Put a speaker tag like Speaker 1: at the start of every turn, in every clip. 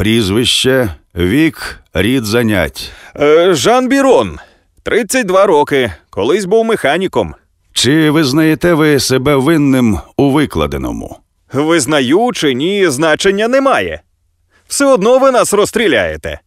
Speaker 1: прізвище, вік, рід занять.
Speaker 2: Е, Жан Бірон, 32 роки. Колись був механіком.
Speaker 1: Чи визнаєте ви себе винним у викладеному?
Speaker 2: Визнаю чи ні, значення немає. Все одно ви нас розстріляєте.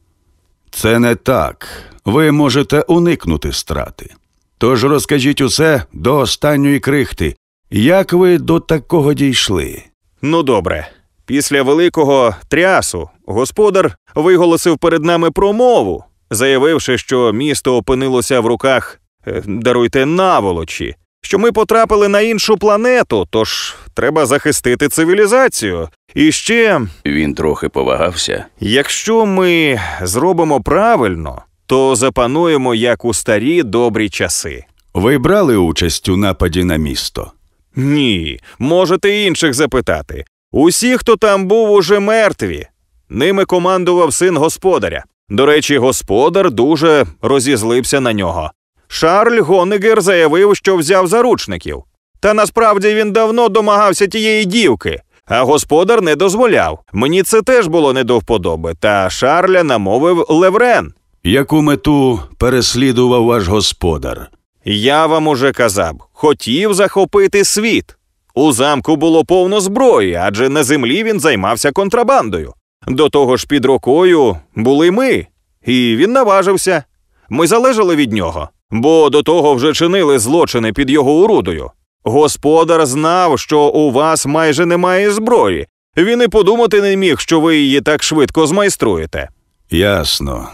Speaker 1: Це не так. Ви можете уникнути страти. Тож розкажіть усе до останньої крихти. Як ви до такого дійшли?
Speaker 2: Ну добре. Після великого трясу господар виголосив перед нами промову, заявивши, що місто опинилося в руках, е, даруйте наволочі, що ми потрапили на іншу планету, тож треба захистити цивілізацію. І ще,
Speaker 3: Він трохи повагався.
Speaker 2: якщо ми зробимо правильно, то запануємо як у старі добрі часи.
Speaker 1: Ви брали участь у нападі на місто?
Speaker 2: Ні, можете інших запитати. Усі, хто там був, уже мертві. Ними командував син господаря. До речі, господар дуже розізлився на нього. Шарль Гонегер заявив, що взяв заручників. Та насправді він давно домагався тієї дівки, а господар не дозволяв. Мені це теж було не до вподоби, та Шарля намовив Леврен.
Speaker 1: Яку мету переслідував ваш господар?
Speaker 2: Я вам уже казав, хотів захопити світ. У замку було повно зброї, адже на землі він займався контрабандою. До того ж, під рукою були ми, і він наважився. Ми залежали від нього, бо до того вже чинили злочини під його урудою. Господар знав, що у вас майже немає зброї. Він і подумати не міг, що ви її так швидко змайструєте.
Speaker 1: Ясно.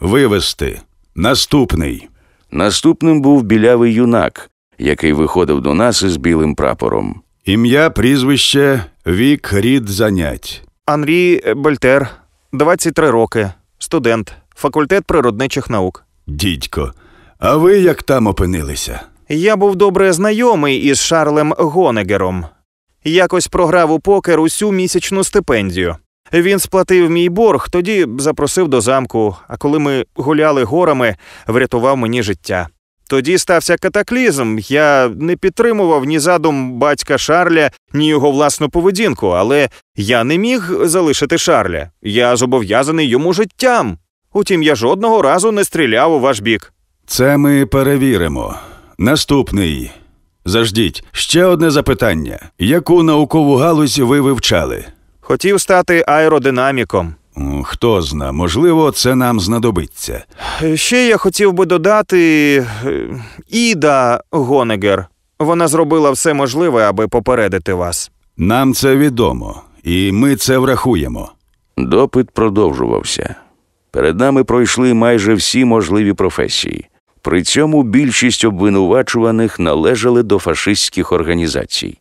Speaker 1: Вивести. Наступний.
Speaker 3: Наступним був білявий юнак, який виходив до нас із білим прапором.
Speaker 1: Ім'я, прізвище, вік, рід занять.
Speaker 2: Анрі Бельтер, 23 роки, студент, факультет природничих наук.
Speaker 1: Дідько. А ви як там опинилися?
Speaker 2: Я був добре знайомий із Шарлем Гонегером. Якось програв у покер усю місячну стипендію. Він сплатив мій борг, тоді запросив до замку, а коли ми гуляли горами, врятував мені життя. Тоді стався катаклізм. Я не підтримував ні задум батька Шарля, ні його власну поведінку, але я не міг залишити Шарля. Я зобов'язаний йому життям. Утім, я жодного разу не стріляв у ваш бік.
Speaker 1: Це ми перевіримо. Наступний. Заждіть, ще одне запитання. Яку наукову галузь ви вивчали?
Speaker 2: Хотів стати аеродинаміком.
Speaker 1: Хто зна, можливо, це нам знадобиться.
Speaker 2: Ще я хотів би додати е, Іда Гонегер. Вона зробила все можливе, аби попередити вас.
Speaker 1: Нам це відомо, і ми це врахуємо.
Speaker 3: Допит продовжувався. Перед нами пройшли майже всі можливі професії. При цьому більшість обвинувачуваних належали до фашистських організацій.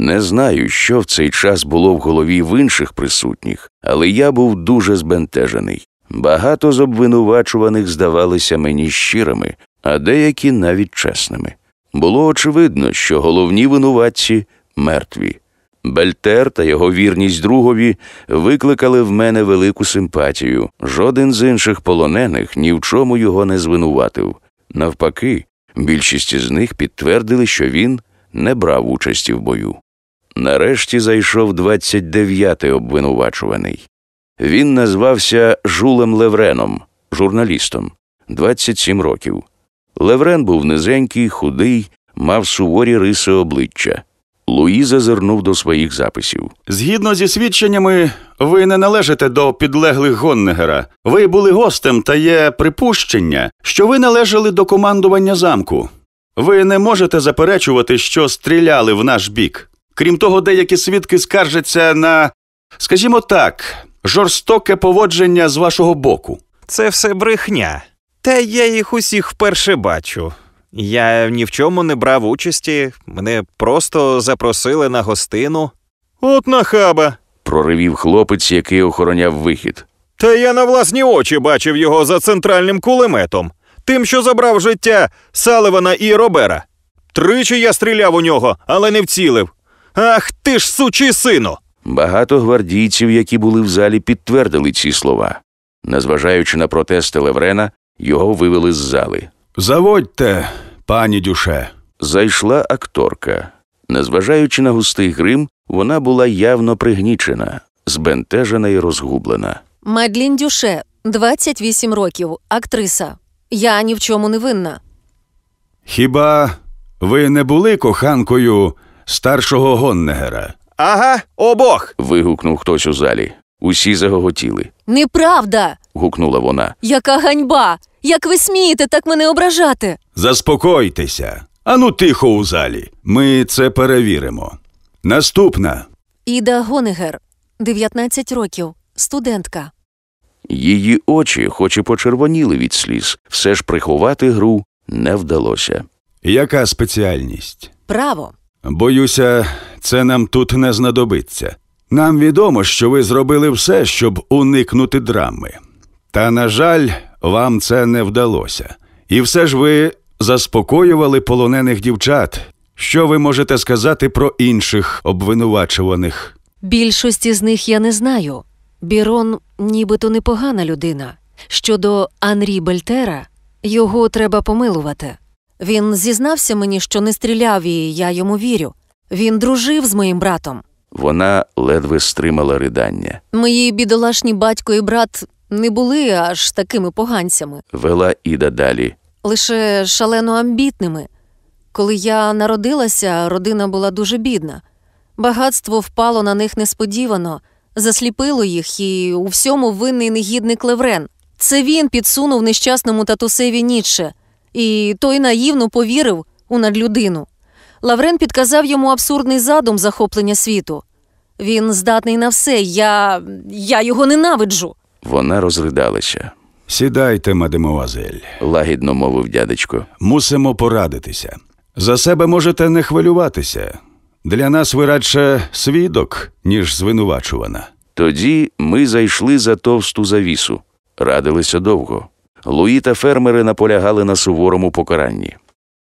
Speaker 3: Не знаю, що в цей час було в голові в інших присутніх, але я був дуже збентежений. Багато з обвинувачуваних здавалися мені щирими, а деякі навіть чесними. Було очевидно, що головні винуватці мертві. Бельтер та його вірність другові викликали в мене велику симпатію. Жоден з інших полонених ні в чому його не звинуватив. Навпаки, більшість із них підтвердили, що він не брав участі в бою. Нарешті зайшов 29-й обвинувачуваний. Він назвався Жулем Левреном, журналістом, 27 років. Леврен був низенький, худий, мав суворі риси обличчя. Луї зазирнув до своїх записів.
Speaker 1: Згідно зі свідченнями, ви не належите до підлеглих Гоннегера. Ви були гостем та є припущення, що ви належали до командування замку. Ви не можете заперечувати, що стріляли в наш бік. Крім того, деякі свідки скаржаться на, скажімо так, жорстоке поводження з вашого боку.
Speaker 2: Це все брехня. Та я їх усіх вперше бачу. Я ні в чому не брав участі, мене просто запросили на гостину. От нахаба.
Speaker 3: Проривів хлопець, який охороняв вихід.
Speaker 2: Та я на власні очі бачив його за центральним кулеметом, тим, що забрав життя Саливана і Робера. Тричі я стріляв у нього, але не вцілив. Ах ти ж сучий сину!
Speaker 3: Багато гвардійців, які були в залі, підтвердили ці слова. Незважаючи на протести Леврена, його вивели з зали.
Speaker 1: Заводьте, пані Дюше.
Speaker 3: Зайшла акторка. Незважаючи на густий грим, вона була явно пригнічена, збентежена і розгублена.
Speaker 4: Мадлін Дюше, 28 років, актриса. Я ні в чому не винна.
Speaker 1: Хіба ви не були коханкою старшого Гоннегера?
Speaker 2: Ага, обох.
Speaker 3: вигукнув хтось у залі. Усі загоготіли.
Speaker 4: Неправда!
Speaker 3: Гукнула вона.
Speaker 4: Яка ганьба! Як ви смієте так мене ображати?
Speaker 1: Заспокойтеся. Ану тихо у залі. Ми це перевіримо. Наступна.
Speaker 4: Іда Гонегер, 19 років, студентка.
Speaker 3: Її очі, хоч і почервоніли від сліз, все ж приховати гру не вдалося.
Speaker 1: Яка спеціальність?
Speaker 4: Право.
Speaker 1: Боюся, це нам тут не знадобиться. Нам відомо, що ви зробили все, щоб уникнути драми. Та, на жаль, вам це не вдалося. І все ж ви заспокоювали полонених дівчат. Що ви можете сказати про інших обвинувачуваних?
Speaker 4: Більшості з них я не знаю. Бірон нібито непогана людина. Щодо Анрі Бельтера, його треба помилувати. Він зізнався мені, що не стріляв, і я йому вірю. Він дружив з моїм братом.
Speaker 3: Вона ледве стримала ридання.
Speaker 4: Мої бідолашні батько і брат не були аж такими поганцями,
Speaker 3: Вела Іда далі.
Speaker 4: лише шалено амбітними. Коли я народилася, родина була дуже бідна. Багатство впало на них несподівано, засліпило їх, і у всьому винний негідник Леврен. Це він підсунув нещасному татусеві Ніцше, і той наївно повірив у надлюдину. Лаврен підказав йому абсурдний задум захоплення світу. Він здатний на все. Я. я його ненавиджу.
Speaker 3: Вона розридалася.
Speaker 1: Сідайте, мадемуазель.
Speaker 3: Лагідно мовив дядечко.
Speaker 1: Мусимо порадитися. За себе можете не хвилюватися. Для нас ви радше свідок, ніж звинувачувана.
Speaker 3: Тоді ми зайшли за товсту завісу. Радилися довго. Луї та фермери наполягали на суворому покаранні.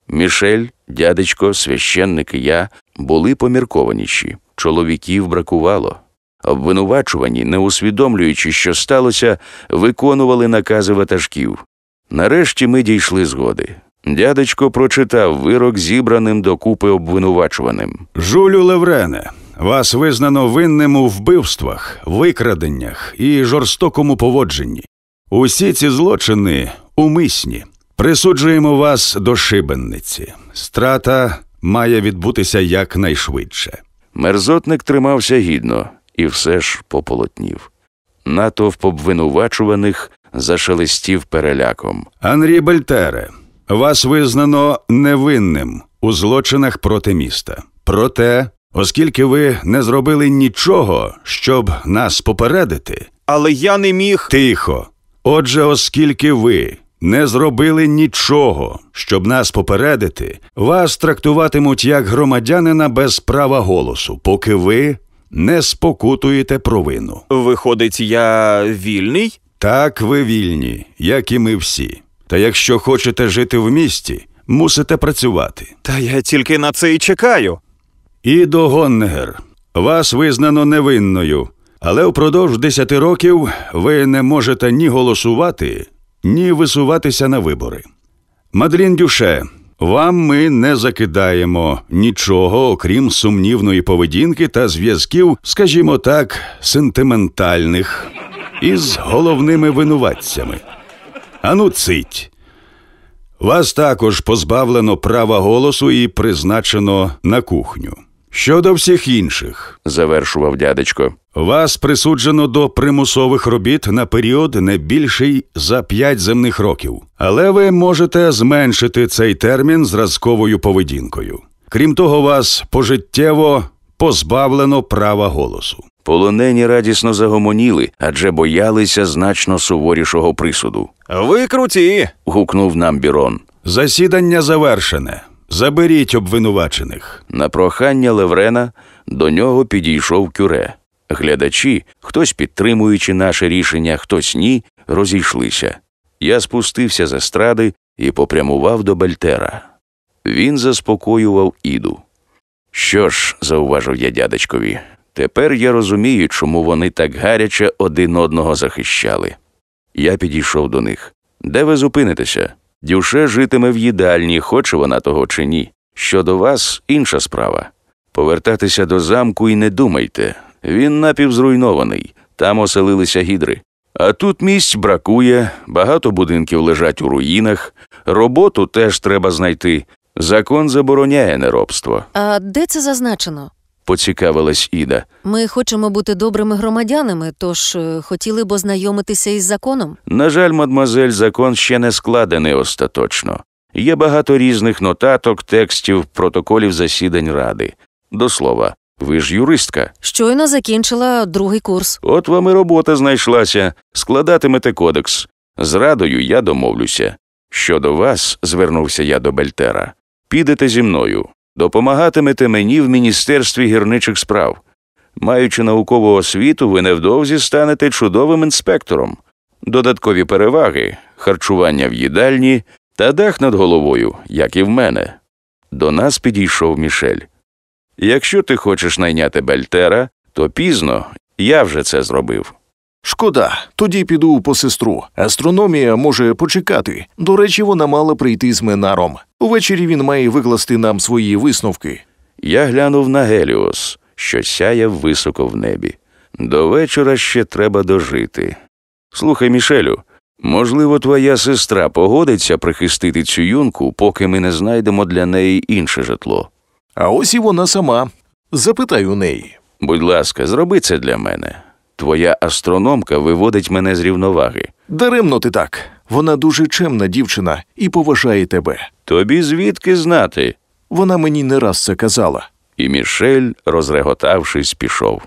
Speaker 3: Мішель, дядечко, священник і я були поміркованіші. Чоловіків бракувало. Обвинувачувані, не усвідомлюючи, що сталося, виконували накази ватажків. Нарешті ми дійшли згоди. Дядечко прочитав вирок зібраним докупи обвинувачуваним.
Speaker 1: Жулю Леврене, вас визнано винним у вбивствах, викраденнях і жорстокому поводженні. Усі ці злочини умисні. Присуджуємо вас до шибениці. Страта має відбутися якнайшвидше.
Speaker 3: Мерзотник тримався гідно і все ж пополотнів. Натовп обвинувачуваних зашелестів переляком.
Speaker 1: Анрі Бельтере, вас визнано невинним у злочинах проти міста. Проте, оскільки ви не зробили нічого, щоб нас попередити,
Speaker 2: Але я не міг.
Speaker 1: Тихо. Отже, оскільки ви не зробили нічого, щоб нас попередити, вас трактуватимуть як громадянина без права голосу, поки ви не спокутуєте провину.
Speaker 2: Виходить, я вільний?
Speaker 1: Так ви вільні, як і ми всі. Та якщо хочете жити в місті, мусите працювати.
Speaker 2: Та я тільки на це і чекаю.
Speaker 1: І до Гоннегер. Вас визнано невинною, але впродовж 10 років ви не можете ні голосувати, ні висуватися на вибори. Мадлін Дюше, вам ми не закидаємо нічого, окрім сумнівної поведінки та зв'язків, скажімо так, сентиментальних із головними винуватцями. Ану, цить. Вас також позбавлено права голосу і призначено на кухню. Щодо всіх інших,
Speaker 3: Завершував дядечко.
Speaker 1: вас присуджено до примусових робіт на період не більший за 5 земних років, але ви можете зменшити цей термін зразковою поведінкою. Крім того, вас пожиттєво позбавлено права голосу.
Speaker 3: Полонені радісно загомоніли, адже боялися значно суворішого присуду.
Speaker 2: Ви круті.
Speaker 3: Гукнув нам Бірон.
Speaker 1: Засідання завершене. Заберіть обвинувачених.
Speaker 3: На прохання Леврена до нього підійшов кюре. Глядачі, хтось підтримуючи наше рішення, хтось ні, розійшлися. Я спустився з естради і попрямував до Бельтера. Він заспокоював іду. Що ж, зауважив я дядечкові, тепер я розумію, чому вони так гаряче один одного захищали. Я підійшов до них. Де ви зупинитеся? Дюше житиме в їдальні, хоче вона того чи ні. Щодо вас інша справа. Повертатися до замку і не думайте. Він напівзруйнований, там оселилися гідри. А тут місць бракує, багато будинків лежать у руїнах, роботу теж треба знайти. Закон забороняє неробство,
Speaker 4: А де це зазначено?
Speaker 3: Поцікавилась Іда.
Speaker 4: Ми хочемо бути добрими громадянами, тож е, хотіли б ознайомитися із законом.
Speaker 3: На жаль, мадмазель, закон ще не складений остаточно. Є багато різних нотаток, текстів, протоколів засідань ради. До слова, ви ж юристка.
Speaker 4: Щойно закінчила другий курс.
Speaker 3: От вам і робота знайшлася. Складатимете кодекс. З радою я домовлюся. Щодо вас, звернувся я до Бельтера, підете зі мною, допомагатимете мені в Міністерстві гірничих справ. Маючи наукову освіту, ви невдовзі станете чудовим інспектором. Додаткові переваги, харчування в їдальні та дах над головою, як і в мене. До нас підійшов Мішель. Якщо ти хочеш найняти Бельтера, то пізно я вже це зробив.
Speaker 5: Шкода, тоді піду по сестру. Астрономія може почекати. До речі, вона мала прийти з Менаром. Увечері він має викласти нам свої висновки.
Speaker 3: Я глянув на Геліос, що сяяв високо в небі. До вечора ще треба дожити. Слухай, Мішелю, можливо, твоя сестра погодиться прихистити цю юнку, поки ми не знайдемо для неї інше житло.
Speaker 5: А ось і вона сама. Запитай у неї.
Speaker 3: Будь ласка, зроби це для мене. Твоя астрономка виводить мене з рівноваги.
Speaker 5: Даремно ти так. Вона дуже чемна дівчина і поважає тебе.
Speaker 3: Тобі звідки знати?
Speaker 5: Вона мені не раз це казала.
Speaker 3: І Мішель, розреготавшись, пішов.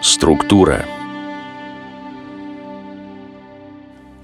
Speaker 3: Структура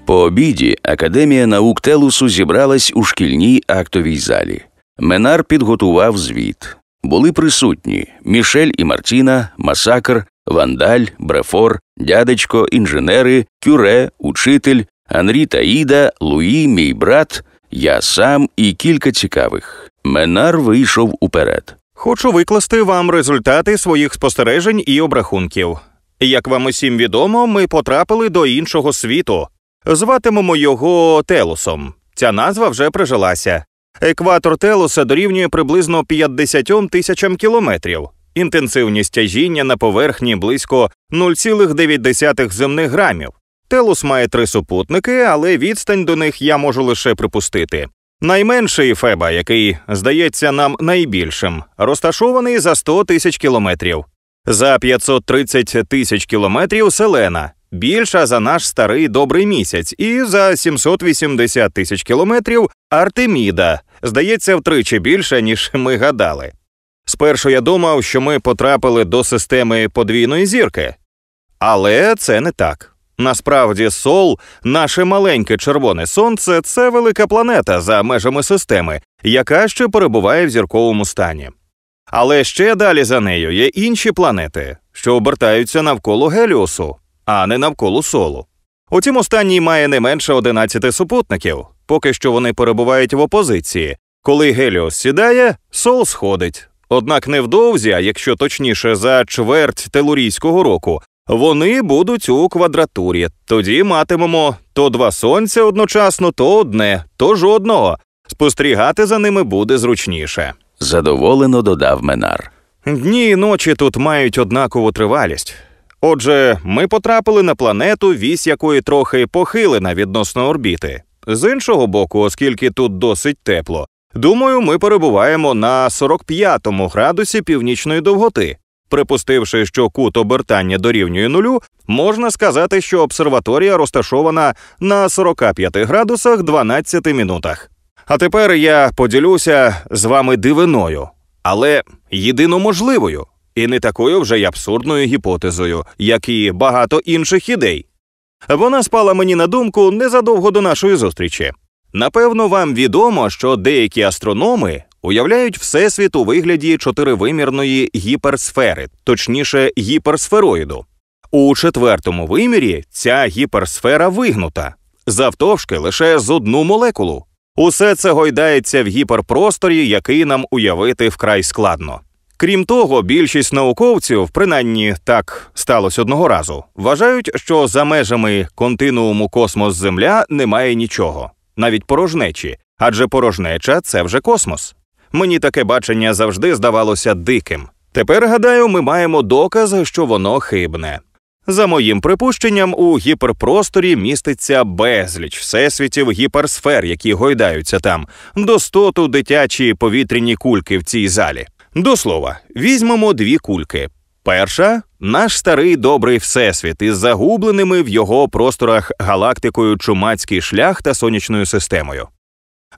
Speaker 3: По обіді Академія наук Телусу зібралась у шкільній актовій залі. Менар підготував звіт. Були присутні Мішель і Мартіна, Масакр, Вандаль, Брефор, дядечко, інженери, кюре, учитель, Анрі та Іда, Луї, мій брат, я сам і кілька цікавих. Менар вийшов уперед.
Speaker 2: Хочу викласти вам результати своїх спостережень і обрахунків. Як вам усім відомо, ми потрапили до іншого світу. Зватимемо його Телусом. Ця назва вже прижилася. Екватор Телуса дорівнює приблизно 50 тисячам кілометрів. Інтенсивність тяжіння на поверхні близько 0,9 земних грамів. Телус має три супутники, але відстань до них я можу лише припустити. Найменший Феба, який здається нам найбільшим, розташований за 100 тисяч кілометрів. За 530 тисяч кілометрів Селена, більша за наш старий добрий місяць, і за 780 тисяч кілометрів Артеміда, здається, втричі більше, ніж ми гадали. Спершу я думав, що ми потрапили до системи подвійної зірки. Але це не так. Насправді, Сол, наше маленьке червоне сонце, це велика планета за межами системи, яка ще перебуває в зірковому стані. Але ще далі за нею є інші планети, що обертаються навколо Геліосу, а не навколо Солу. Утім, останній має не менше 11 супутників, поки що вони перебувають в опозиції. Коли Геліос сідає, Сол сходить. Однак невдовзі, а якщо точніше за чверть телурійського року, вони будуть у квадратурі. Тоді матимемо то два сонця одночасно, то одне, то жодного. Спостерігати за ними буде зручніше.
Speaker 3: Задоволено додав Менар.
Speaker 2: Дні і ночі тут мають однакову тривалість. Отже, ми потрапили на планету, вісь якої трохи похилена відносно орбіти. З іншого боку, оскільки тут досить тепло, думаю, ми перебуваємо на 45-му градусі північної довготи. Припустивши, що кут обертання дорівнює нулю, можна сказати, що обсерваторія розташована на 45 градусах 12 минутах. А тепер я поділюся з вами дивиною, але єдино можливою, і не такою вже й абсурдною гіпотезою, як і багато інших ідей. Вона спала мені на думку незадовго до нашої зустрічі. Напевно, вам відомо, що деякі астрономи уявляють всесвіт у вигляді чотиривимірної гіперсфери, точніше, гіперсфероїду. У четвертому вимірі ця гіперсфера вигнута, завтовшки лише з одну молекулу. Усе це гойдається в гіперпросторі, який нам уявити вкрай складно. Крім того, більшість науковців, принаймні так сталося одного разу, вважають, що за межами континууму космос Земля немає нічого, навіть порожнечі, адже порожнеча це вже космос. Мені таке бачення завжди здавалося диким. Тепер, гадаю, ми маємо доказ, що воно хибне. За моїм припущенням, у гіперпросторі міститься безліч всесвітів гіперсфер, які гойдаються там, достоту дитячі повітряні кульки в цій залі. До слова, візьмемо дві кульки. Перша наш старий добрий всесвіт із загубленими в його просторах галактикою Чумацький шлях та сонячною системою.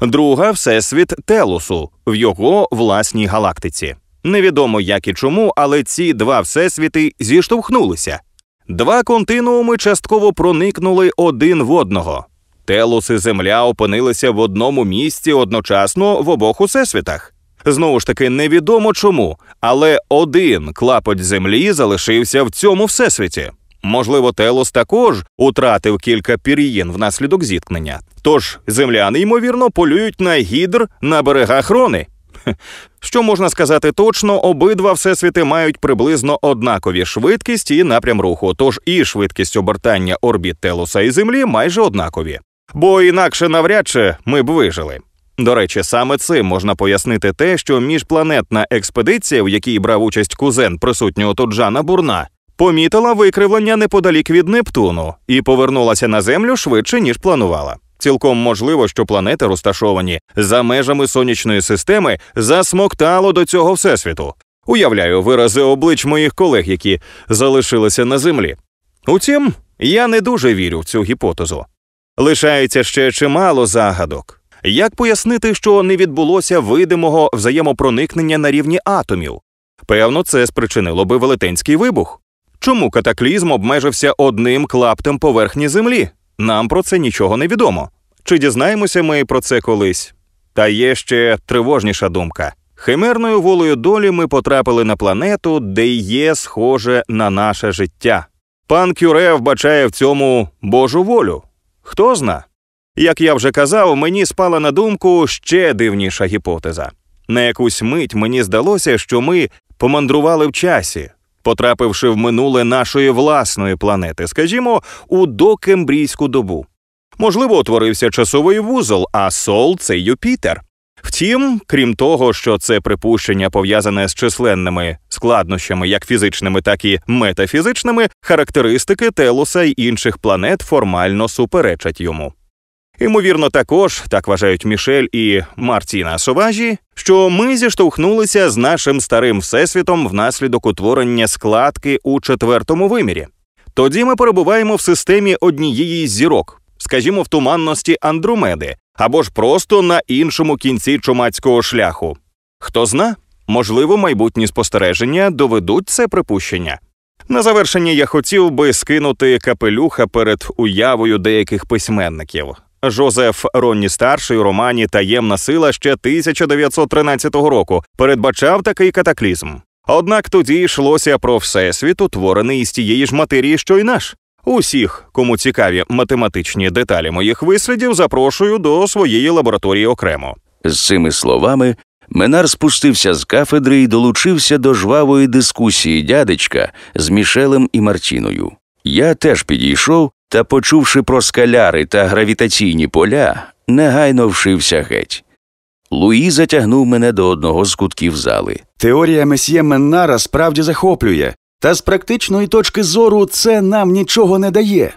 Speaker 2: Друга всесвіт Телусу в його власній галактиці. Невідомо як і чому, але ці два всесвіти зіштовхнулися. Два континууми частково проникнули один в одного. Телус і Земля опинилися в одному місці одночасно в обох усесвітах. Знову ж таки, невідомо чому, але один клапоть землі залишився в цьому всесвіті. Можливо, Телос також утратив кілька пір'їн внаслідок зіткнення. Тож земляни, ймовірно, полюють на гідр на берегах Рони. Що можна сказати точно, обидва всесвіти мають приблизно однакові швидкість і напрям руху, тож і швидкість обертання орбіт Телоса і Землі майже однакові. Бо інакше навряд чи ми б вижили. До речі, саме цим можна пояснити те, що міжпланетна експедиція, в якій брав участь кузен присутнього тут Жана Бурна, помітила викривлення неподалік від Нептуну і повернулася на Землю швидше, ніж планувала. Цілком можливо, що планети, розташовані за межами сонячної системи, засмоктало до цього всесвіту. Уявляю вирази облич моїх колег, які залишилися на землі. Утім, я не дуже вірю в цю гіпотезу. Лишається ще чимало загадок. Як пояснити, що не відбулося видимого взаємопроникнення на рівні атомів? Певно, це спричинило би велетенський вибух. Чому катаклізм обмежився одним клаптем поверхні Землі? Нам про це нічого не відомо. Чи дізнаємося ми про це колись? Та є ще тривожніша думка. Химерною волею долі ми потрапили на планету, де є схоже на наше життя. Пан Кюре вбачає в цьому Божу волю. Хто зна? Як я вже казав, мені спала на думку ще дивніша гіпотеза. На якусь мить мені здалося, що ми помандрували в часі, потрапивши в минуле нашої власної планети, скажімо, у докембрійську добу. Можливо, утворився часовий вузол, а Сол це Юпітер. Втім, крім того, що це припущення пов'язане з численними складнощами, як фізичними, так і метафізичними, характеристики Телуса й інших планет формально суперечать йому. Ймовірно, також так вважають Мішель і Мартіна Соважі, що ми зіштовхнулися з нашим старим всесвітом внаслідок утворення складки у четвертому вимірі. Тоді ми перебуваємо в системі однієї з зірок, скажімо, в туманності Андромеди, або ж просто на іншому кінці чумацького шляху. Хто зна, можливо, майбутні спостереження доведуть це припущення. На завершення я хотів би скинути капелюха перед уявою деяких письменників. Жозеф Ронні старший у романі Таємна сила ще 1913 року передбачав такий катаклізм. Однак тоді йшлося про всесвіт, утворений із тієї ж матерії, що й наш. Усіх, кому цікаві математичні деталі моїх вислідів, запрошую до своєї лабораторії окремо.
Speaker 3: З цими словами Менар спустився з кафедри і долучився до жвавої дискусії дядечка з Мішелем і Мартіною. Я теж підійшов та, почувши про скаляри та гравітаційні поля, негайно вшився геть. Луї затягнув мене до одного з кутків зали.
Speaker 1: Теорія месьє Меннара справді захоплює, та з практичної точки зору це нам нічого не дає.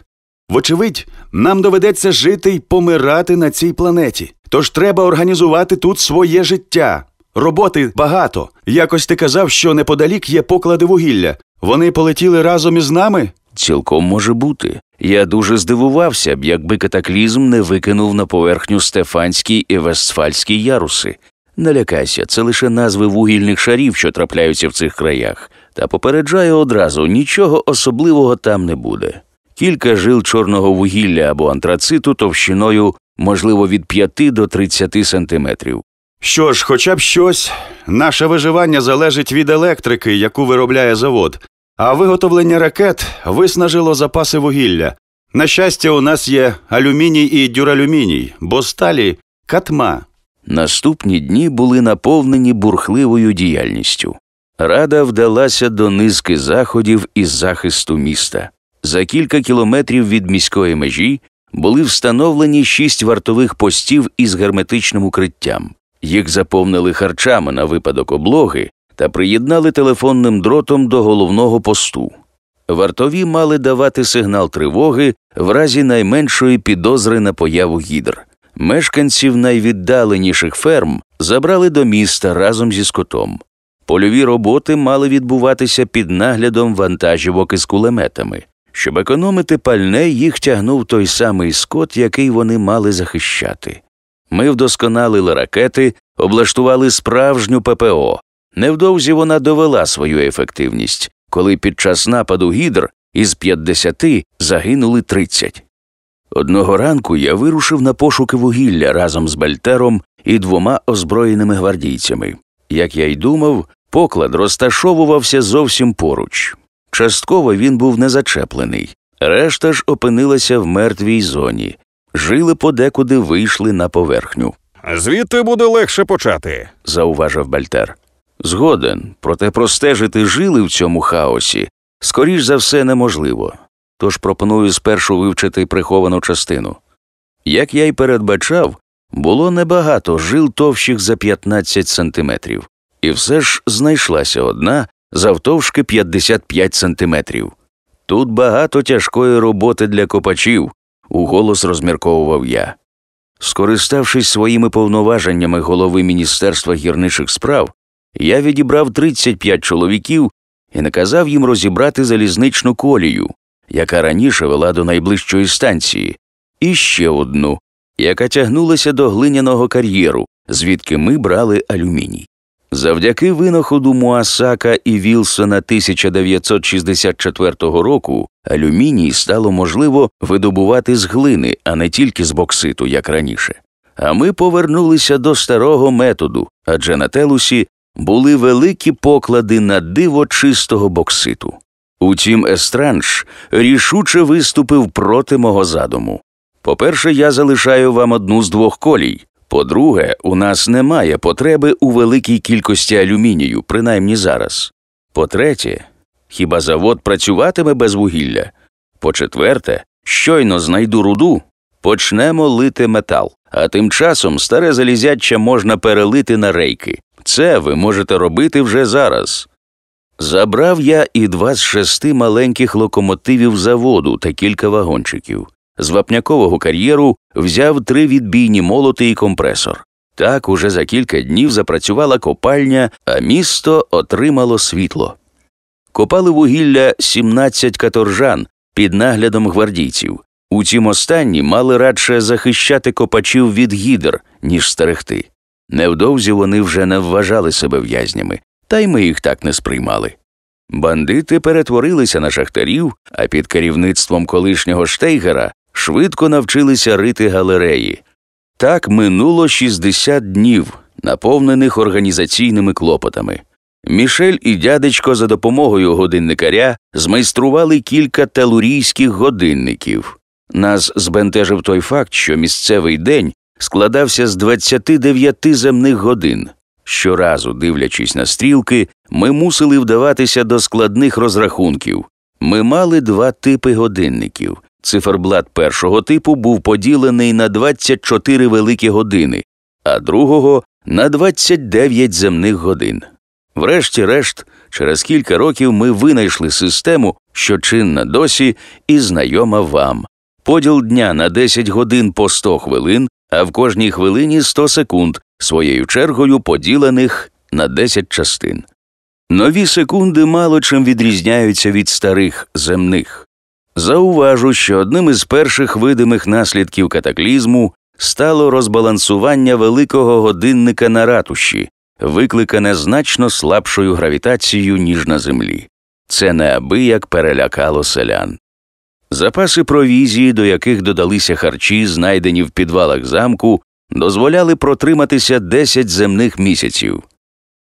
Speaker 1: Вочевидь, нам доведеться жити й помирати на цій планеті. Тож треба організувати тут своє життя. Роботи багато. Якось ти казав, що неподалік є поклади вугілля. Вони полетіли разом із нами?
Speaker 3: Цілком може бути. Я дуже здивувався б, якби катаклізм не викинув на поверхню Стефанський і Вестфальський яруси. Не лякайся, це лише назви вугільних шарів, що трапляються в цих краях. Та попереджаю одразу, нічого особливого там не буде. Кілька жил чорного вугілля або антрациту товщиною, можливо, від 5 до 30 сантиметрів.
Speaker 1: Що ж, хоча б щось, наше виживання залежить від електрики, яку виробляє завод, а виготовлення ракет виснажило запаси вугілля. На щастя, у нас є алюміній і дюралюміній, бо сталі катма.
Speaker 3: Наступні дні були наповнені бурхливою діяльністю. Рада вдалася до низки заходів із захисту міста. За кілька кілометрів від міської межі були встановлені шість вартових постів із герметичним укриттям. Їх заповнили харчами на випадок облоги та приєднали телефонним дротом до головного посту. Вартові мали давати сигнал тривоги в разі найменшої підозри на появу гідр. Мешканців найвіддаленіших ферм забрали до міста разом зі скотом. Польові роботи мали відбуватися під наглядом вантажівок із кулеметами. Щоб економити пальне, їх тягнув той самий скот, який вони мали захищати. Ми вдосконалили ракети, облаштували справжню ППО. Невдовзі вона довела свою ефективність, коли під час нападу гідр із 50 загинули 30. Одного ранку я вирушив на пошуки вугілля разом з Бельтером і двома озброєними гвардійцями. Як я й думав, поклад розташовувався зовсім поруч. Частково він був не зачеплений, решта ж опинилася в мертвій зоні. Жили подекуди вийшли на поверхню,
Speaker 2: Звідти буде легше почати.
Speaker 3: зауважив Бальтер. Згоден, проте простежити жили в цьому хаосі скоріш за все неможливо. Тож пропоную спершу вивчити приховану частину. Як я й передбачав, було небагато жил товщих за 15 сантиметрів, і все ж знайшлася одна завтовшки 55 сантиметрів. Тут багато тяжкої роботи для копачів, уголос розмірковував я. Скориставшись своїми повноваженнями голови Міністерства гірничих справ, я відібрав 35 чоловіків і наказав їм розібрати залізничну колію, яка раніше вела до найближчої станції, і ще одну, яка тягнулася до глиняного кар'єру, звідки ми брали алюміній. Завдяки винаходу Муасака і Вілсона 1964 року алюміній стало можливо видобувати з глини, а не тільки з бокситу, як раніше. А ми повернулися до старого методу, адже на телусі були великі поклади на диво чистого бокситу. Утім, Естранж рішуче виступив проти мого задуму. По-перше, я залишаю вам одну з двох колій. По-друге, у нас немає потреби у великій кількості алюмінію, принаймні зараз. По-третє, хіба завод працюватиме без вугілля? По-четверте, щойно знайду руду, почнемо лити метал, а тим часом старе залізяче можна перелити на рейки. Це ви можете робити вже зараз. Забрав я і два з шести маленьких локомотивів заводу та кілька вагончиків. З вапнякового кар'єру взяв три відбійні молоти і компресор. Так уже за кілька днів запрацювала копальня, а місто отримало світло. Копали вугілля 17 каторжан під наглядом гвардійців. Утім, останні мали радше захищати копачів від гідр, ніж стерегти. Невдовзі вони вже не вважали себе в'язнями, та й ми їх так не сприймали. Бандити перетворилися на шахтарів, а під керівництвом колишнього штейгера швидко навчилися рити галереї. Так минуло 60 днів, наповнених організаційними клопотами. Мішель і дядечко за допомогою годинникаря змайстрували кілька телурійських годинників. Нас збентежив той факт, що місцевий день складався з 29 земних годин. Щоразу, дивлячись на стрілки, ми мусили вдаватися до складних розрахунків. Ми мали два типи годинників. Циферблат першого типу був поділений на 24 великі години, а другого на 29 земних годин. Врешті-решт, через кілька років ми винайшли систему, що чинна досі і знайома вам. Поділ дня на 10 годин по 100 хвилин, а в кожній хвилині 100 секунд, своєю чергою поділених на 10 частин. Нові секунди мало чим відрізняються від старих земних. Зауважу, що одним із перших видимих наслідків катаклізму стало розбалансування великого годинника на ратуші, викликане значно слабшою гравітацією, ніж на землі. Це неабияк перелякало селян. Запаси провізії, до яких додалися харчі, знайдені в підвалах замку, дозволяли протриматися 10 земних місяців.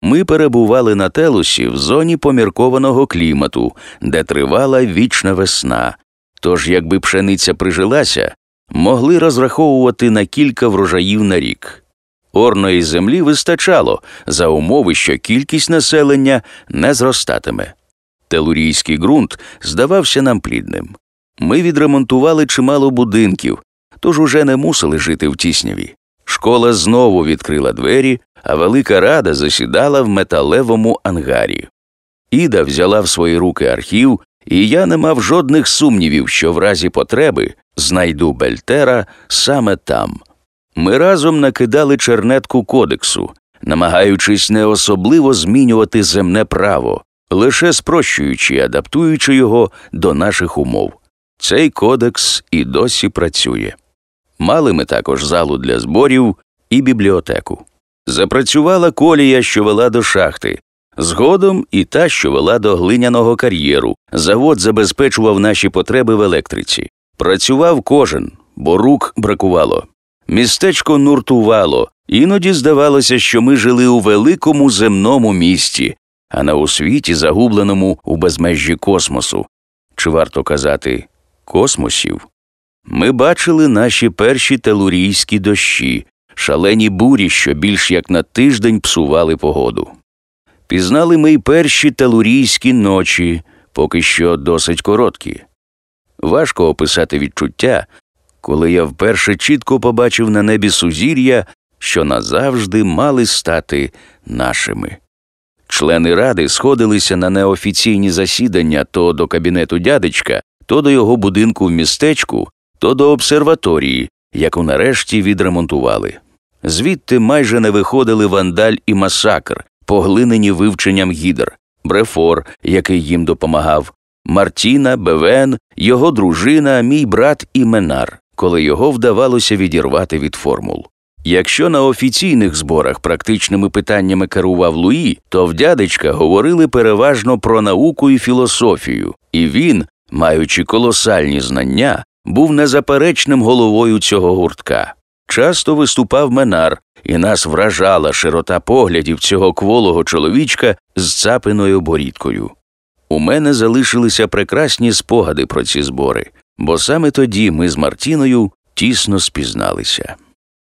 Speaker 3: Ми перебували на телусі в зоні поміркованого клімату, де тривала вічна весна. Тож, якби пшениця прижилася, могли розраховувати на кілька врожаїв на рік. Орної землі вистачало за умови, що кількість населення не зростатиме. Телурійський ґрунт здавався нам плідним. Ми відремонтували чимало будинків, тож уже не мусили жити в тісняві. Школа знову відкрила двері, а велика рада засідала в металевому ангарі. Іда взяла в свої руки архів, і я не мав жодних сумнівів, що в разі потреби знайду Бельтера саме там. Ми разом накидали чернетку кодексу, намагаючись не особливо змінювати земне право, лише спрощуючи і адаптуючи його до наших умов. Цей кодекс і досі працює. Мали ми також залу для зборів і бібліотеку. Запрацювала колія, що вела до шахти, згодом і та, що вела до глиняного кар'єру. Завод забезпечував наші потреби в електриці. Працював кожен, бо рук бракувало. Містечко нуртувало, іноді здавалося, що ми жили у великому земному місті, а не у світі, загубленому у безмежжі космосу. Чи варто казати космосів? Ми бачили наші перші телурійські дощі, шалені бурі, що більш як на тиждень псували погоду. Пізнали ми й перші телурійські ночі, поки що досить короткі. Важко описати відчуття, коли я вперше чітко побачив на небі сузір'я, що назавжди мали стати нашими. Члени ради сходилися на неофіційні засідання то до кабінету дядечка, то до його будинку в містечку, то до обсерваторії, яку нарешті відремонтували. Звідти майже не виходили вандаль і масакр, поглинені вивченням гідр, Брефор, який їм допомагав, Мартіна, Бевен, його дружина, мій брат і Менар, коли його вдавалося відірвати від формул. Якщо на офіційних зборах практичними питаннями керував Луї, то в дядечка говорили переважно про науку і філософію, і він, маючи колосальні знання, був незаперечним головою цього гуртка. Часто виступав Менар, і нас вражала широта поглядів цього кволого чоловічка з цапиною борідкою. У мене залишилися прекрасні спогади про ці збори, бо саме тоді ми з Мартіною тісно спізналися.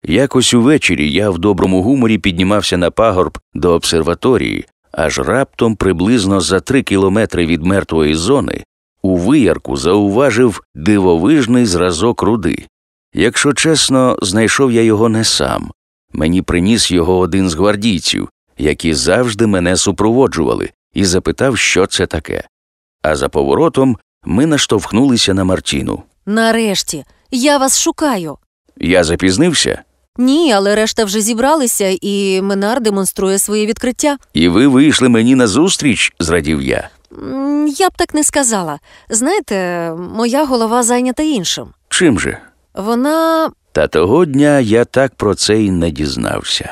Speaker 3: Якось увечері я в доброму гуморі піднімався на пагорб до обсерваторії, аж раптом приблизно за три кілометри від мертвої зони у виярку зауважив дивовижний зразок руди. Якщо чесно, знайшов я його не сам. Мені приніс його один з гвардійців, які завжди мене супроводжували, і запитав, що це таке. А за поворотом ми наштовхнулися на Мартіну.
Speaker 4: Нарешті, я вас шукаю.
Speaker 3: Я запізнився,
Speaker 4: Ні, але решта вже зібралися, і Минар демонструє своє відкриття.
Speaker 3: і ви вийшли мені назустріч, зрадів я.
Speaker 4: Я б так не сказала. Знаєте, моя голова зайнята іншим.
Speaker 3: Чим же?
Speaker 4: Вона
Speaker 3: Та того дня я так про це й не дізнався.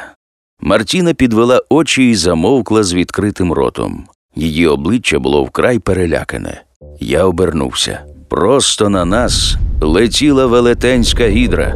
Speaker 3: Мартіна підвела очі і замовкла з відкритим ротом. Її обличчя було вкрай перелякане. Я обернувся. Просто на нас летіла велетенська гідра.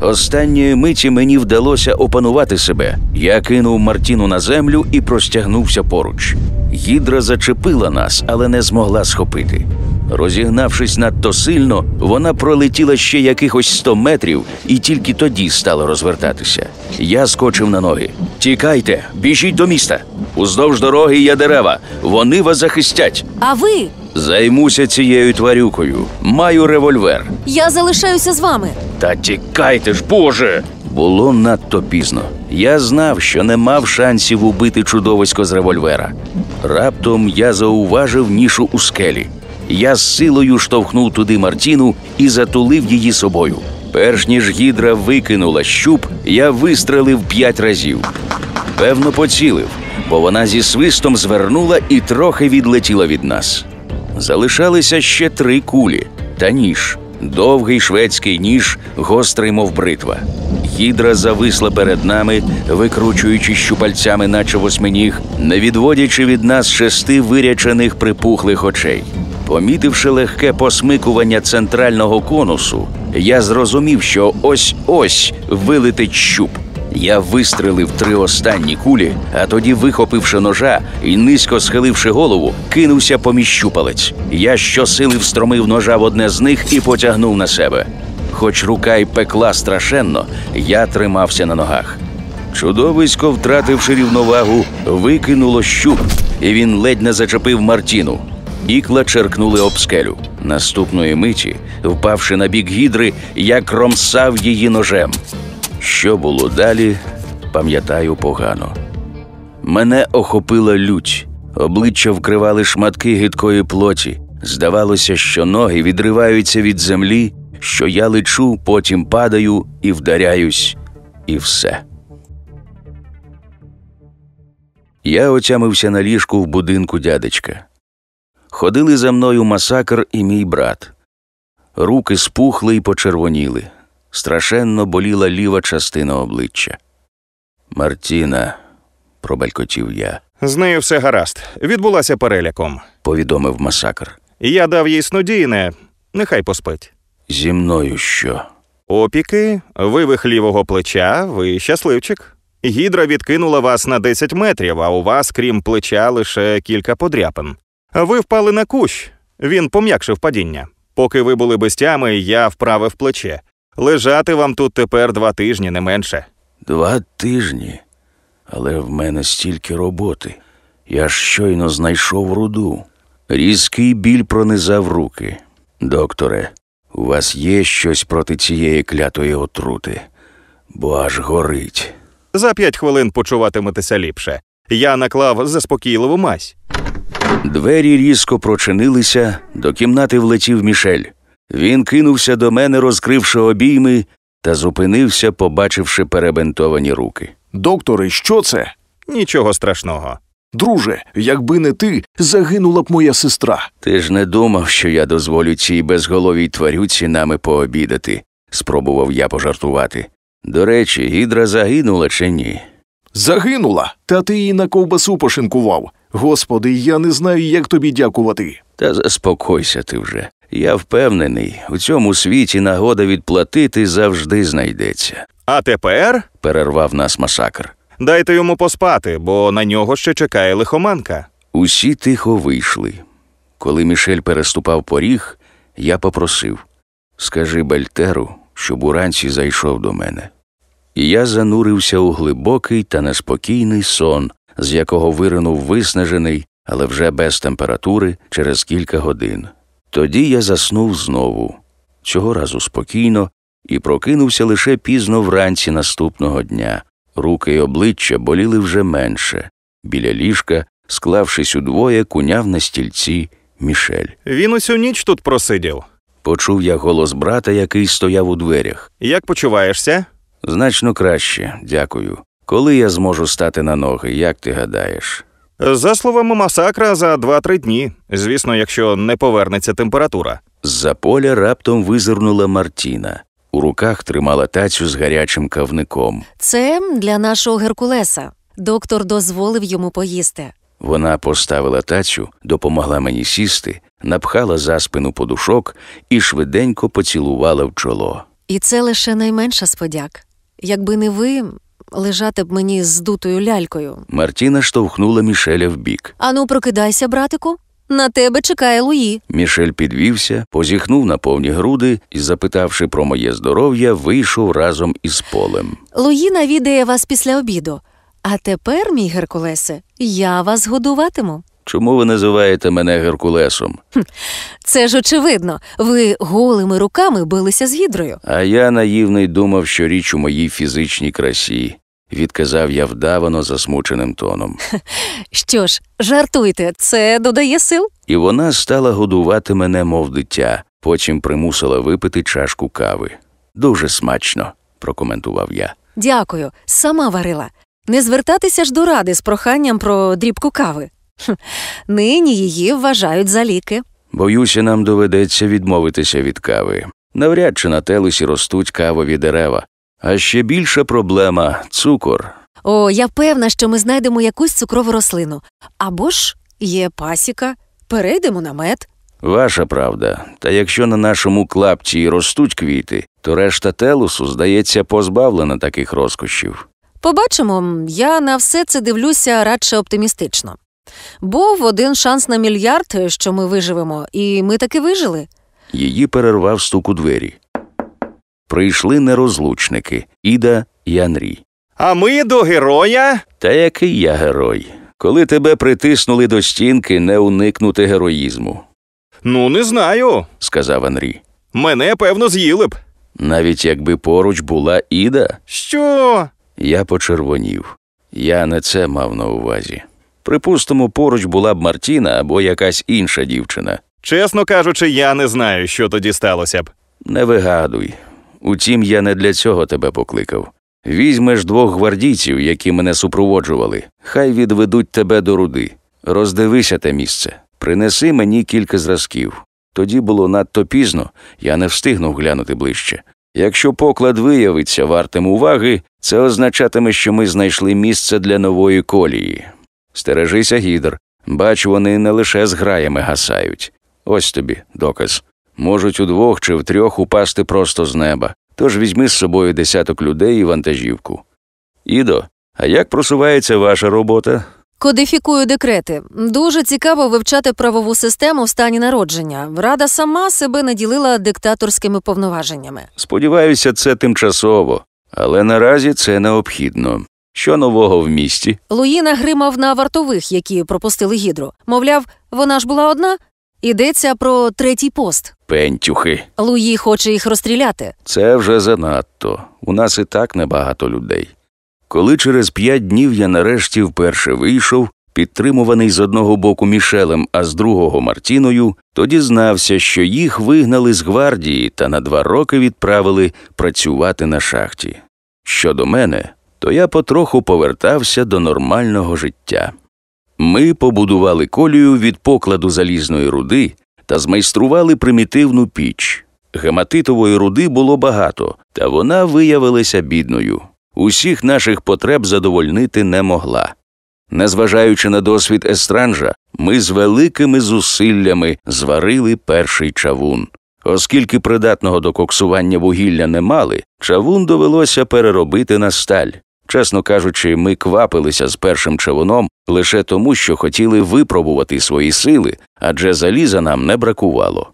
Speaker 3: Останньої миті мені вдалося опанувати себе. Я кинув Мартіну на землю і простягнувся поруч. Гідра зачепила нас, але не змогла схопити. Розігнавшись надто сильно, вона пролетіла ще якихось сто метрів і тільки тоді стала розвертатися. Я скочив на ноги. Тікайте, біжіть до міста. Уздовж дороги є дерева. Вони вас захистять.
Speaker 4: А ви?
Speaker 3: Займуся цією тварюкою. Маю револьвер.
Speaker 4: Я залишаюся з вами.
Speaker 3: Та тікайте ж, Боже! Було надто пізно. Я знав, що не мав шансів убити чудовисько з револьвера. Раптом я зауважив нішу у скелі. Я з силою штовхнув туди Мартіну і затулив її собою. Перш ніж гідра викинула щуп, я вистрелив п'ять разів. Певно, поцілив, бо вона зі свистом звернула і трохи відлетіла від нас. Залишалися ще три кулі та ніж. Довгий шведський ніж, гострий, мов бритва. Гідра зависла перед нами, викручуючи щупальцями, наче восьминіг, не відводячи від нас шести вирячених припухлих очей. Помітивши легке посмикування центрального конусу, я зрозумів, що ось ось вилетить щуп. Я вистрелив три останні кулі, а тоді, вихопивши ножа і низько схиливши голову, кинувся поміж щупалець. Я щосили встромив ножа в одне з них і потягнув на себе. Хоч рука й пекла страшенно, я тримався на ногах. Чудовисько, втративши рівновагу, викинуло щуп, і він ледь не зачепив Мартіну. Ікла черкнули об скелю. Наступної миті, впавши на бік гідри, я кромсав її ножем. Що було далі, пам'ятаю погано. Мене охопила лють, обличчя вкривали шматки гидкої плоті. Здавалося, що ноги відриваються від землі, що я лечу, потім падаю і вдаряюсь, і все. Я отямився на ліжку в будинку дядечка. Ходили за мною масакр і мій брат. Руки спухли й почервоніли. Страшенно боліла ліва частина обличчя. Мартіна, пробелькотів я,
Speaker 2: З нею все гаразд. Відбулася переляком.
Speaker 3: повідомив масакр.
Speaker 2: Я дав їй снодійне, нехай поспить.
Speaker 3: Зі мною що?
Speaker 2: Опіки, вивих лівого плеча, ви щасливчик. Гідра відкинула вас на 10 метрів, а у вас, крім плеча, лише кілька подряпин. Ви впали на кущ. Він пом'якшив падіння. Поки ви були без тями, я вправив плече. Лежати вам тут тепер два тижні, не менше.
Speaker 3: Два тижні. Але в мене стільки роботи. Я ж щойно знайшов руду. Різкий біль пронизав руки. Докторе, у вас є щось проти цієї клятої отрути, бо аж горить.
Speaker 2: За п'ять хвилин почуватиметеся ліпше. Я наклав заспокійливу мазь.
Speaker 3: Двері різко прочинилися, до кімнати влетів Мішель. Він кинувся до мене, розкривши обійми, та зупинився, побачивши перебинтовані руки.
Speaker 5: Докторе, що це?
Speaker 2: Нічого страшного.
Speaker 5: Друже, якби не ти, загинула б моя сестра.
Speaker 3: Ти ж не думав, що я дозволю цій безголовій тварюці нами пообідати, спробував я пожартувати. До речі, гідра загинула чи ні?
Speaker 5: Загинула, та ти її на ковбасу пошинкував. Господи, я не знаю, як тобі дякувати.
Speaker 3: Та заспокойся ти вже. Я впевнений, у цьому світі нагода відплатити завжди знайдеться.
Speaker 2: А тепер
Speaker 3: Перервав нас масакр.
Speaker 2: дайте йому поспати, бо на нього ще чекає лихоманка.
Speaker 3: Усі тихо вийшли. Коли Мішель переступав поріг, я попросив скажи Бельтеру, щоб уранці зайшов до мене. І я занурився у глибокий та неспокійний сон, з якого виринув виснажений, але вже без температури через кілька годин. Тоді я заснув знову, цього разу спокійно, і прокинувся лише пізно вранці наступного дня. Руки й обличчя боліли вже менше. Біля ліжка, склавшись удвоє, куняв на стільці Мішель.
Speaker 2: Він усю ніч тут просидів.
Speaker 3: Почув я голос брата, який стояв у дверях.
Speaker 2: Як почуваєшся?
Speaker 3: Значно краще, дякую. Коли я зможу стати на ноги, як ти гадаєш?
Speaker 2: За словами масакра, за 2-3 дні. Звісно, якщо не повернеться температура.
Speaker 3: З-за поля раптом визирнула Мартіна. У руках тримала тацю з гарячим кавником.
Speaker 4: Це для нашого Геркулеса. Доктор дозволив йому поїсти.
Speaker 3: Вона поставила тацю, допомогла мені сісти, напхала за спину подушок і швиденько поцілувала в чоло.
Speaker 4: І це лише найменша з подяк. Якби не ви, лежати б мені з здутою лялькою.
Speaker 3: Мартіна штовхнула Мішеля вбік.
Speaker 4: Ану, прокидайся, братику. На тебе чекає Луї.
Speaker 3: Мішель підвівся, позіхнув на повні груди і, запитавши про моє здоров'я, вийшов разом із Полем.
Speaker 4: Луї навідає вас після обіду. А тепер, мій Геркулесе, я вас годуватиму.
Speaker 3: Чому ви називаєте мене Геркулесом?
Speaker 4: Це ж очевидно, ви голими руками билися з гідрою.
Speaker 3: А я наївний думав, що річ у моїй фізичній красі, відказав я вдавано засмученим тоном.
Speaker 4: Що ж, жартуйте, це додає сил.
Speaker 3: І вона стала годувати мене, мов дитя, потім примусила випити чашку кави. Дуже смачно, прокоментував я.
Speaker 4: Дякую, сама варила. Не звертатися ж до ради з проханням про дрібку кави. Нині її вважають за ліки.
Speaker 3: Боюся, нам доведеться відмовитися від кави. Навряд чи на телесі ростуть кавові дерева. А ще більша проблема цукор.
Speaker 4: О, я певна, що ми знайдемо якусь цукрову рослину. Або ж є пасіка, перейдемо на мед.
Speaker 3: Ваша правда. Та якщо на нашому клапті і ростуть квіти, то решта телусу, здається, позбавлена таких розкошів.
Speaker 4: Побачимо, я на все це дивлюся радше оптимістично. Був один шанс на мільярд, що ми виживемо, і ми таки вижили.
Speaker 3: Її перервав стук у двері. Прийшли нерозлучники Іда і Анрі.
Speaker 2: А ми до героя.
Speaker 3: Та який я герой? Коли тебе притиснули до стінки, не уникнути героїзму,
Speaker 2: Ну, не знаю.
Speaker 3: сказав Анрі.
Speaker 2: Мене, певно, з'їли б.
Speaker 3: Навіть якби поруч була Іда,
Speaker 2: Що?
Speaker 3: я почервонів. Я не це мав на увазі. Припустимо, поруч була б Мартіна або якась інша дівчина.
Speaker 2: Чесно кажучи, я не знаю, що тоді сталося б.
Speaker 3: Не вигадуй. Утім, я не для цього тебе покликав. Візьмеш двох гвардійців, які мене супроводжували, хай відведуть тебе до руди. Роздивися те місце, принеси мені кілька зразків. Тоді було надто пізно, я не встигнув глянути ближче. Якщо поклад виявиться вартим уваги, це означатиме, що ми знайшли місце для нової колії. Стережися, гідр. Бачу, вони не лише з граями гасають. Ось тобі доказ. Можуть удвох чи втрьох упасти просто з неба. Тож візьми з собою десяток людей і вантажівку. Ідо, а як просувається ваша робота?
Speaker 4: Кодифікую декрети. Дуже цікаво вивчати правову систему в стані народження. Рада сама себе наділила диктаторськими повноваженнями.
Speaker 3: Сподіваюся, це тимчасово, але наразі це необхідно. Що нового в місті?
Speaker 4: Луї нагримав на вартових, які пропустили гідру. Мовляв, вона ж була одна. Йдеться про третій пост.
Speaker 3: Пентюхи.
Speaker 4: Луї хоче їх розстріляти.
Speaker 3: Це вже занадто. У нас і так небагато людей. Коли через п'ять днів я нарешті вперше вийшов, підтримуваний з одного боку Мішелем, а з другого Мартіною, то дізнався, що їх вигнали з гвардії та на два роки відправили працювати на шахті. Щодо мене, то я потроху повертався до нормального життя. Ми побудували колію від покладу залізної руди та змайстрували примітивну піч. Гематитової руди було багато, та вона виявилася бідною. Усіх наших потреб задовольнити не могла. Незважаючи на досвід естранжа, ми з великими зусиллями зварили перший чавун. Оскільки придатного до коксування вугілля не мали, чавун довелося переробити на сталь. Чесно кажучи, ми квапилися з першим чавуном лише тому, що хотіли випробувати свої сили, адже заліза нам не бракувало.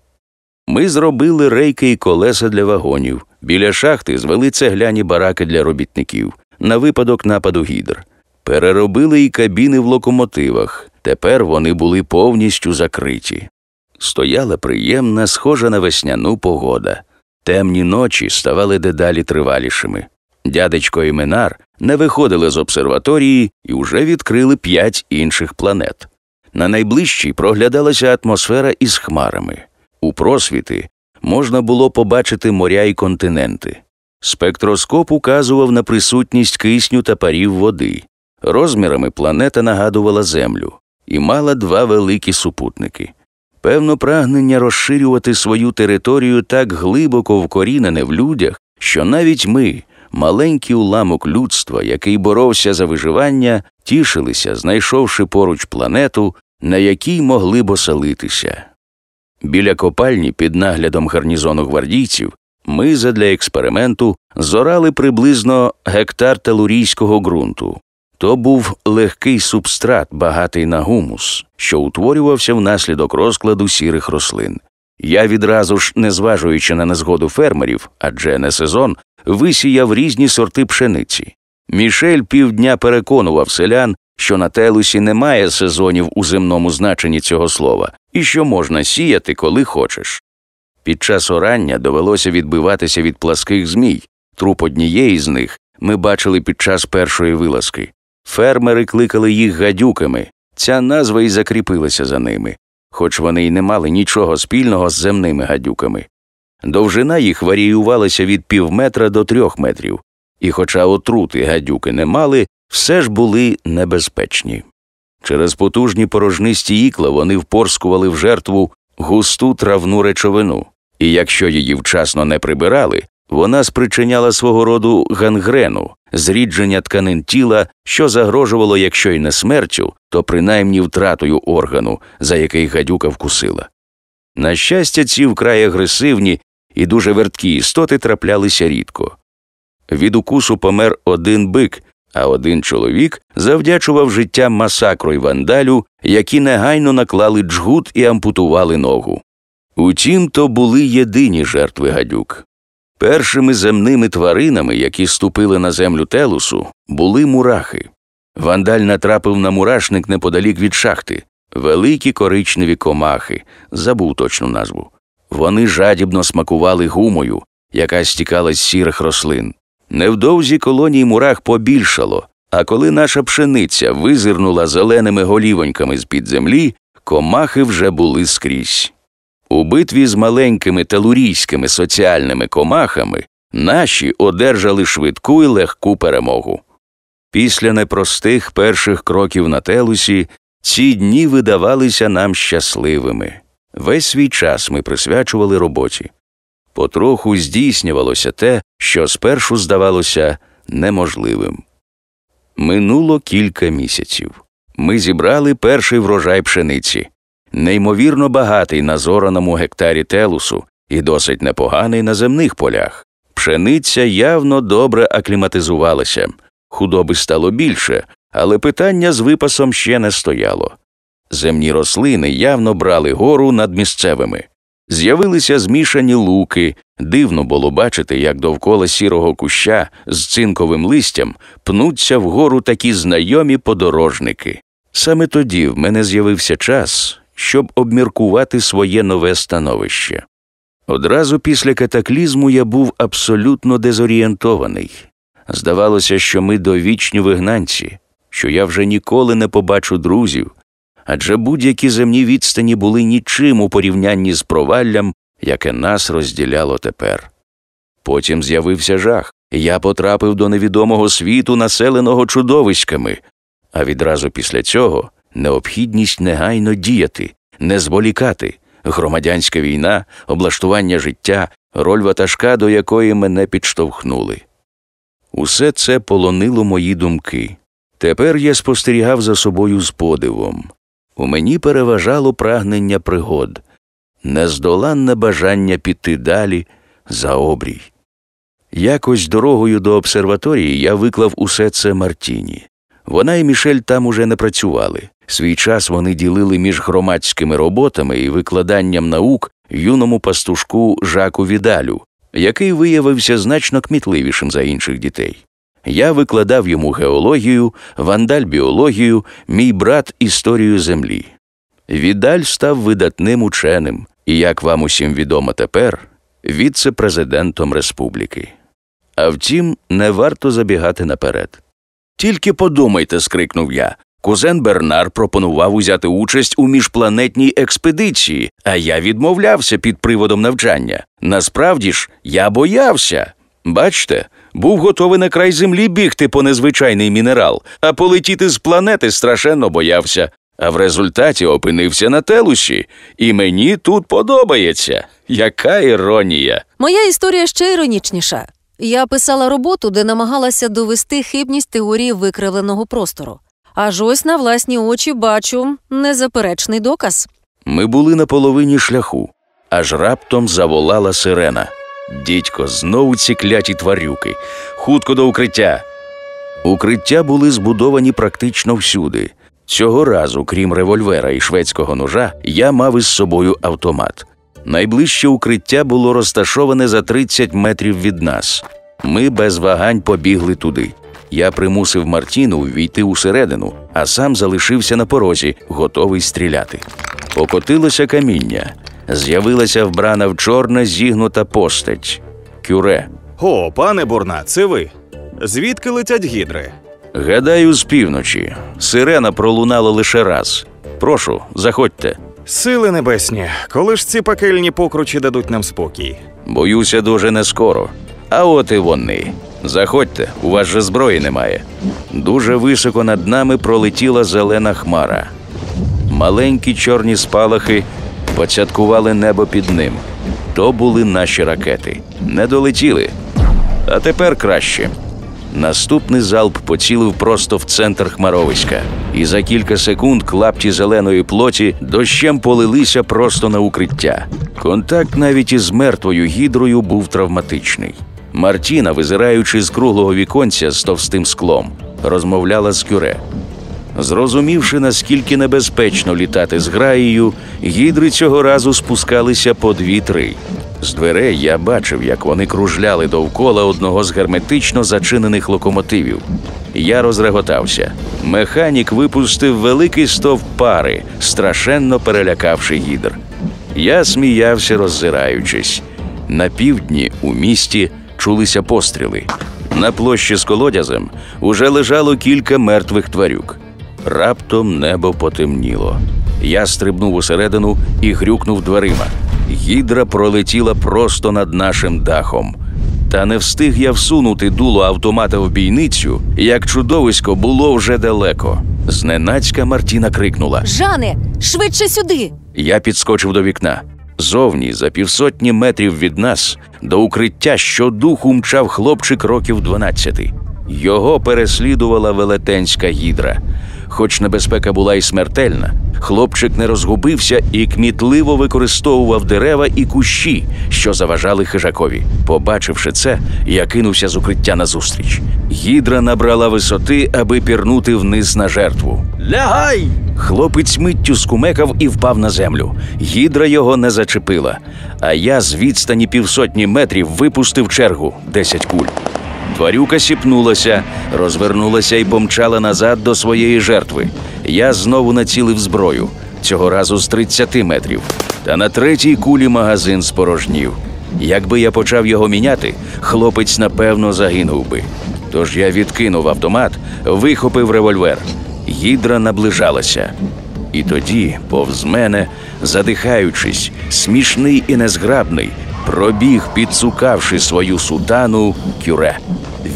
Speaker 3: Ми зробили рейки і колеса для вагонів. Біля шахти звели цегляні бараки для робітників на випадок нападу гідр. Переробили і кабіни в локомотивах. Тепер вони були повністю закриті. Стояла приємна, схожа на весняну погода. Темні ночі ставали дедалі тривалішими. Дядечко і Минар не виходили з обсерваторії і вже відкрили п'ять інших планет. На найближчій проглядалася атмосфера із хмарами. У просвіти можна було побачити моря і континенти. Спектроскоп указував на присутність кисню та парів води. Розмірами планета нагадувала Землю і мала два великі супутники. Певно, прагнення розширювати свою територію так глибоко вкорінене в людях, що навіть ми, маленький уламок людства, який боровся за виживання, тішилися, знайшовши поруч планету, на якій могли б оселитися. Біля копальні під наглядом гарнізону гвардійців ми задля експерименту зорали приблизно гектар телурійського ґрунту. То був легкий субстрат, багатий на гумус, що утворювався внаслідок розкладу сірих рослин. Я відразу ж, не зважуючи на незгоду фермерів, адже не сезон, висіяв різні сорти пшениці. Мішель півдня переконував селян, що на телусі немає сезонів у земному значенні цього слова, і що можна сіяти, коли хочеш. Під час орання довелося відбиватися від пласких змій. Труп однієї з них ми бачили під час першої вилазки. Фермери кликали їх гадюками. Ця назва і закріпилася за ними, хоч вони й не мали нічого спільного з земними гадюками. Довжина їх варіювалася від півметра до трьох метрів, і, хоча отрути гадюки не мали, все ж були небезпечні. Через потужні порожнисті ікла вони впорскували в жертву густу травну речовину, і якщо її вчасно не прибирали, вона спричиняла свого роду гангрену, зрідження тканин тіла, що загрожувало, якщо й не смертю, то принаймні втратою органу, за який гадюка вкусила. На щастя, ці вкрай агресивні і дуже верткі істоти траплялися рідко. Від укусу помер один бик, а один чоловік завдячував життям масакру й вандалю, які негайно наклали джгут і ампутували ногу. Утім, то були єдині жертви гадюк. Першими земними тваринами, які ступили на землю телусу, були мурахи. Вандаль натрапив на мурашник неподалік від шахти, великі коричневі комахи, забув точну назву. Вони жадібно смакували гумою, яка стікала з сірих рослин. Невдовзі колоній мурах побільшало, а коли наша пшениця визирнула зеленими голівоньками з-під землі, комахи вже були скрізь. У битві з маленькими телурійськими соціальними комахами наші одержали швидку і легку перемогу. Після непростих перших кроків на телусі ці дні видавалися нам щасливими. Весь свій час ми присвячували роботі. Потроху здійснювалося те, що спершу здавалося неможливим. Минуло кілька місяців. Ми зібрали перший врожай пшениці, неймовірно багатий на зораному гектарі телусу і досить непоганий на земних полях. Пшениця явно добре акліматизувалася, худоби стало більше, але питання з випасом ще не стояло. Земні рослини явно брали гору над місцевими. З'явилися змішані луки, дивно було бачити, як довкола сірого куща з цинковим листям пнуться вгору такі знайомі подорожники. Саме тоді в мене з'явився час, щоб обміркувати своє нове становище. Одразу після катаклізму я був абсолютно дезорієнтований. Здавалося, що ми довічні вигнанці, що я вже ніколи не побачу друзів, адже будь-які земні відстані були нічим у порівнянні з проваллям, яке нас розділяло тепер. Потім з'явився жах, я потрапив до невідомого світу, населеного чудовиськами, а відразу після цього необхідність негайно діяти, не зволікати, громадянська війна, облаштування життя, роль ватажка, до якої мене підштовхнули. Усе це полонило мої думки. Тепер я спостерігав за собою з подивом. У мені переважало прагнення пригод, нездоланне бажання піти далі за обрій. Якось дорогою до обсерваторії я виклав усе це Мартіні. Вона і Мішель там уже не працювали. Свій час вони ділили між громадськими роботами і викладанням наук юному пастушку Жаку Відалю, який виявився значно кмітливішим за інших дітей. Я викладав йому геологію, вандаль біологію, мій брат історію землі. Відаль став видатним ученим і, як вам усім відомо тепер, віце-президентом республіки. А втім, не варто забігати наперед. Тільки подумайте, скрикнув я. Кузен Бернар пропонував узяти участь у міжпланетній експедиції, а я відмовлявся під приводом навчання. Насправді ж, я боявся. Бачте, був готовий на край землі бігти по незвичайний мінерал, а полетіти з планети страшенно боявся. А в результаті опинився на телусі, і мені тут подобається. Яка іронія.
Speaker 4: Моя історія ще іронічніша. Я писала роботу, де намагалася довести хибність теорії викривленого простору. Аж ось на власні очі бачу незаперечний доказ.
Speaker 3: Ми були на половині шляху, аж раптом заволала сирена. Дідько, знову ці кляті тварюки. Хутко до укриття. Укриття були збудовані практично всюди. Цього разу, крім револьвера і шведського ножа, я мав із собою автомат. Найближче укриття було розташоване за 30 метрів від нас. Ми без вагань побігли туди. Я примусив Мартіну ввійти усередину, а сам залишився на порозі, готовий стріляти. Покотилося каміння. З'явилася вбрана в чорне зігнута постать. Кюре.
Speaker 2: О, пане Бурна, це ви. Звідки летять гідри?
Speaker 3: Гадаю, з півночі. Сирена пролунала лише раз. Прошу, заходьте.
Speaker 2: Сили небесні, коли ж ці пекельні покручі дадуть нам спокій?
Speaker 3: Боюся, дуже не скоро. А от і вони. Заходьте, у вас же зброї немає. Дуже високо над нами пролетіла зелена хмара. Маленькі чорні спалахи поцяткували небо під ним. То були наші ракети. Не долетіли. А тепер краще. Наступний залп поцілив просто в центр хмаровиська, і за кілька секунд клапті зеленої плоті дощем полилися просто на укриття. Контакт навіть із мертвою гідрою був травматичний. Мартіна, визираючи з круглого віконця з товстим склом, розмовляла з кюре. Зрозумівши, наскільки небезпечно літати з граєю, гідри цього разу спускалися по дві-три. З дверей я бачив, як вони кружляли довкола одного з герметично зачинених локомотивів. Я розреготався. Механік випустив великий стовп пари, страшенно перелякавши гідр. Я сміявся, роззираючись. На півдні у місті чулися постріли. На площі з колодязем уже лежало кілька мертвих тварюк. Раптом небо потемніло. Я стрибнув усередину і грюкнув дверима. Гідра пролетіла просто над нашим дахом. Та не встиг я всунути дуло автомата в бійницю, як чудовисько було вже далеко. Зненацька Мартіна крикнула.
Speaker 4: Жане, швидше сюди.
Speaker 3: Я підскочив до вікна. Зовні, за півсотні метрів від нас, до укриття щодуху мчав хлопчик років 12. Його переслідувала велетенська гідра. Хоч небезпека була і смертельна, хлопчик не розгубився і кмітливо використовував дерева і кущі, що заважали хижакові. Побачивши це, я кинувся з укриття назустріч. Гідра набрала висоти, аби пірнути вниз на жертву. Лягай! Хлопець миттю скумекав і впав на землю. Гідра його не зачепила, а я з відстані півсотні метрів випустив чергу десять куль. Тварюка сіпнулася, розвернулася і помчала назад до своєї жертви. Я знову націлив зброю, цього разу з 30 метрів. Та на третій кулі магазин спорожнів. Якби я почав його міняти, хлопець напевно загинув би. Тож я відкинув автомат, вихопив револьвер. Гідра наближалася. І тоді, повз мене, задихаючись, смішний і незграбний, пробіг, підсукавши свою сутану, кюре.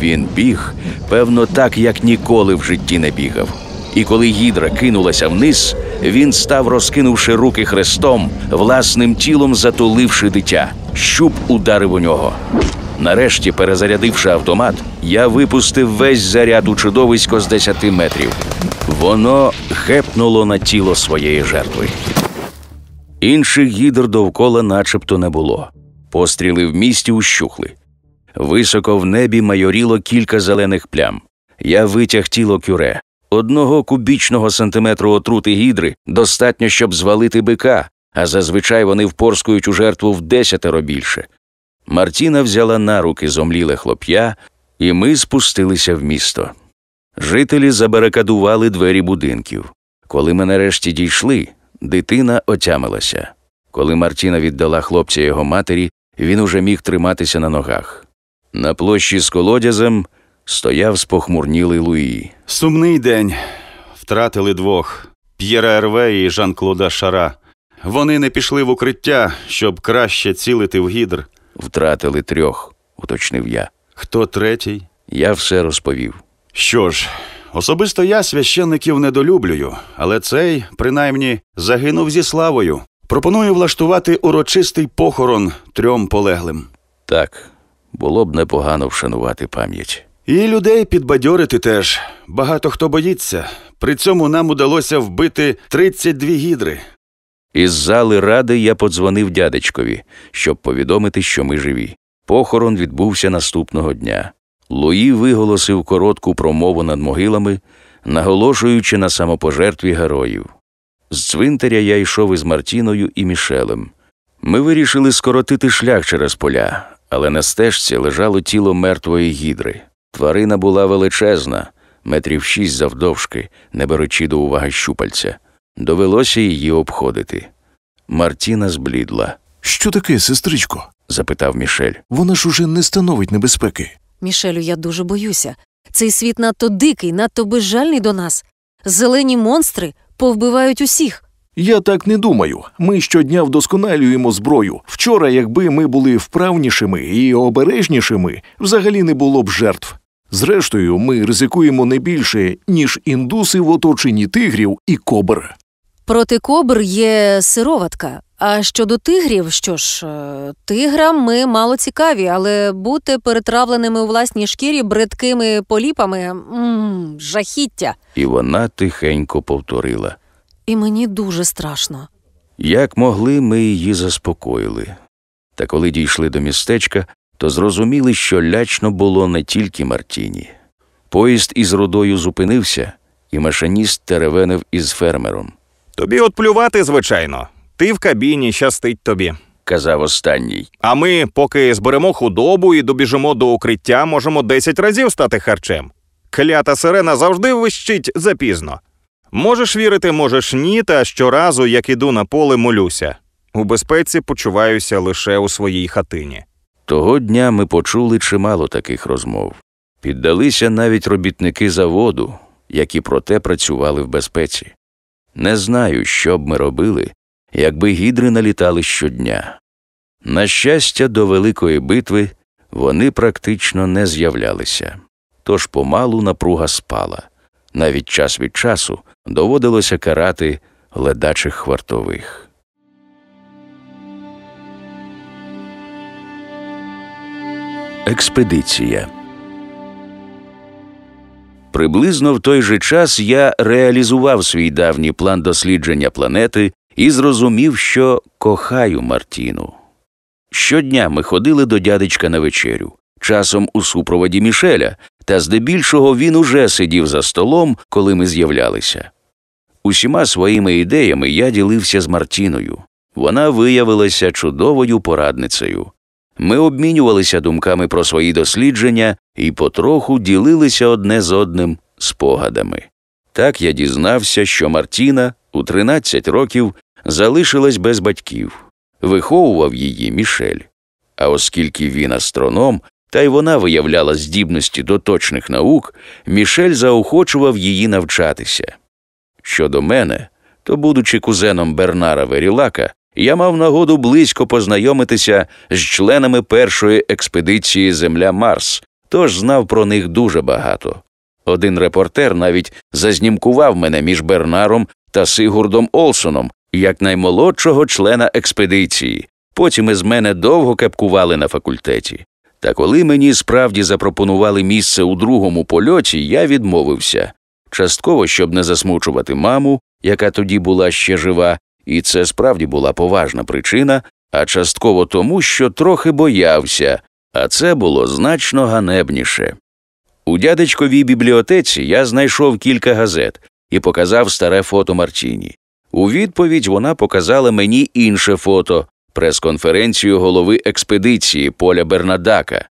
Speaker 3: Він біг, певно, так, як ніколи в житті не бігав. І коли гідра кинулася вниз, він став, розкинувши руки хрестом, власним тілом затуливши дитя. Щуп ударив у нього. Нарешті, перезарядивши автомат, я випустив весь заряд у чудовисько з 10 метрів. Воно гепнуло на тіло своєї жертви. Інших гідр довкола начебто не було. Постріли в місті ущухли. Високо в небі майоріло кілька зелених плям. Я витяг тіло кюре. Одного кубічного сантиметру отрути гідри достатньо, щоб звалити бика, а зазвичай вони впорскують у жертву в десятеро більше. Мартіна взяла на руки зомліле хлоп'я, і ми спустилися в місто. Жителі забарикадували двері будинків. Коли ми нарешті дійшли, дитина отямилася. Коли Мартіна віддала хлопця його матері, він уже міг триматися на ногах. На площі з колодязем стояв спохмурнілий Луї.
Speaker 1: Сумний день. Втратили двох П'єра Ерве і Жан-Клода Шара. Вони не пішли в укриття, щоб краще цілити в гідр.
Speaker 3: Втратили трьох, уточнив я.
Speaker 1: Хто третій?
Speaker 3: Я все розповів.
Speaker 1: Що ж, особисто я священників недолюблюю, але цей, принаймні, загинув зі славою. Пропоную влаштувати урочистий похорон трьом полеглим.
Speaker 3: Так, було б непогано вшанувати пам'ять.
Speaker 1: І людей підбадьорити теж. Багато хто боїться. При цьому нам удалося вбити 32 гідри.
Speaker 3: Із зали ради я подзвонив дядечкові, щоб повідомити, що ми живі. Похорон відбувся наступного дня. Луї виголосив коротку промову над могилами, наголошуючи на самопожертві героїв. З цвинтаря я йшов із Мартіною і Мішелем. Ми вирішили скоротити шлях через поля, але на стежці лежало тіло мертвої гідри. Тварина була величезна, метрів шість завдовжки, не беручи до уваги щупальця. Довелося її обходити. Мартіна зблідла,
Speaker 5: Що таке, сестричко?
Speaker 3: запитав Мішель.
Speaker 5: Вона ж уже не становить небезпеки.
Speaker 4: Мішелю, я дуже боюся. Цей світ надто дикий, надто безжальний до нас. Зелені монстри повбивають усіх.
Speaker 5: Я так не думаю. Ми щодня вдосконалюємо зброю. Вчора, якби ми були вправнішими і обережнішими, взагалі не було б жертв. Зрештою, ми ризикуємо не більше, ніж індуси в оточенні тигрів і кобр.
Speaker 4: Проти кобр є сироватка. А щодо тигрів, що ж, е, тиграм ми мало цікаві, але бути перетравленими у власній шкірі бридкими поліпами м жахіття.
Speaker 3: І вона тихенько повторила.
Speaker 4: І мені дуже страшно.
Speaker 3: Як могли, ми її заспокоїли. Та коли дійшли до містечка, то зрозуміли, що лячно було не тільки Мартіні. Поїзд із рудою зупинився, і машиніст теревенив із фермером.
Speaker 2: Тобі от плювати, звичайно. Ти в кабіні, щастить тобі.
Speaker 3: Казав останній.
Speaker 2: А ми, поки зберемо худобу і добіжимо до укриття, можемо 10 разів стати харчем. Клята сирена завжди вищить запізно. Можеш вірити, можеш ні, та щоразу, як іду на поле, молюся. У безпеці почуваюся лише у своїй хатині.
Speaker 3: Того дня ми почули чимало таких розмов. Піддалися навіть робітники заводу, які проте працювали в безпеці. Не знаю, що б ми робили, якби гідри налітали щодня. На щастя, до великої битви вони практично не з'являлися, тож помалу напруга спала. Навіть час від часу доводилося карати ледачих хвартових. Експедиція Приблизно в той же час я реалізував свій давній план дослідження планети і зрозумів, що кохаю Мартіну. Щодня ми ходили до дядечка на вечерю, часом у супроводі Мішеля, та здебільшого він уже сидів за столом, коли ми з'являлися. Усіма своїми ідеями я ділився з Мартіною. Вона виявилася чудовою порадницею. Ми обмінювалися думками про свої дослідження і потроху ділилися одне з одним спогадами. Так я дізнався, що Мартіна у 13 років залишилась без батьків, виховував її Мішель. А оскільки він астроном, та й вона виявляла здібності до точних наук, Мішель заохочував її навчатися. Щодо мене, то, будучи кузеном Бернара Верілака, я мав нагоду близько познайомитися з членами першої експедиції Земля Марс, тож знав про них дуже багато. Один репортер навіть зазнімкував мене між Бернаром та Сигурдом Олсоном як наймолодшого члена експедиції. Потім із мене довго кепкували на факультеті. Та коли мені справді запропонували місце у другому польоті, я відмовився частково, щоб не засмучувати маму, яка тоді була ще жива, і це справді була поважна причина, а частково тому, що трохи боявся, а це було значно ганебніше. У дядечковій бібліотеці я знайшов кілька газет і показав старе фото Мартіні. У відповідь вона показала мені інше фото прес-конференцію голови експедиції Поля Бернадака.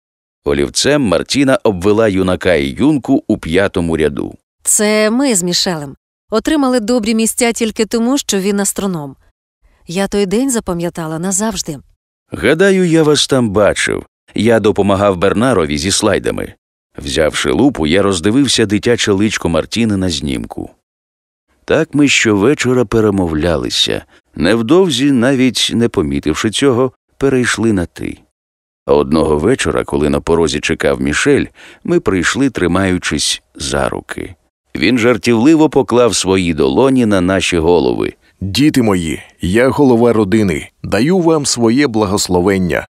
Speaker 3: Олівцем Мартіна обвела юнака і юнку у п'ятому ряду.
Speaker 4: Це ми з Мішелем отримали добрі місця тільки тому, що він астроном. Я той день запам'ятала назавжди.
Speaker 3: Гадаю, я вас там бачив. Я допомагав Бернарові зі слайдами. Взявши лупу, я роздивився дитяче личко Мартіни на знімку. Так ми щовечора перемовлялися, невдовзі, навіть не помітивши цього, перейшли на ти. А одного вечора, коли на порозі чекав Мішель, ми прийшли, тримаючись за руки. Він жартівливо поклав свої долоні на наші голови.
Speaker 5: Діти мої, я голова родини, даю вам своє благословення.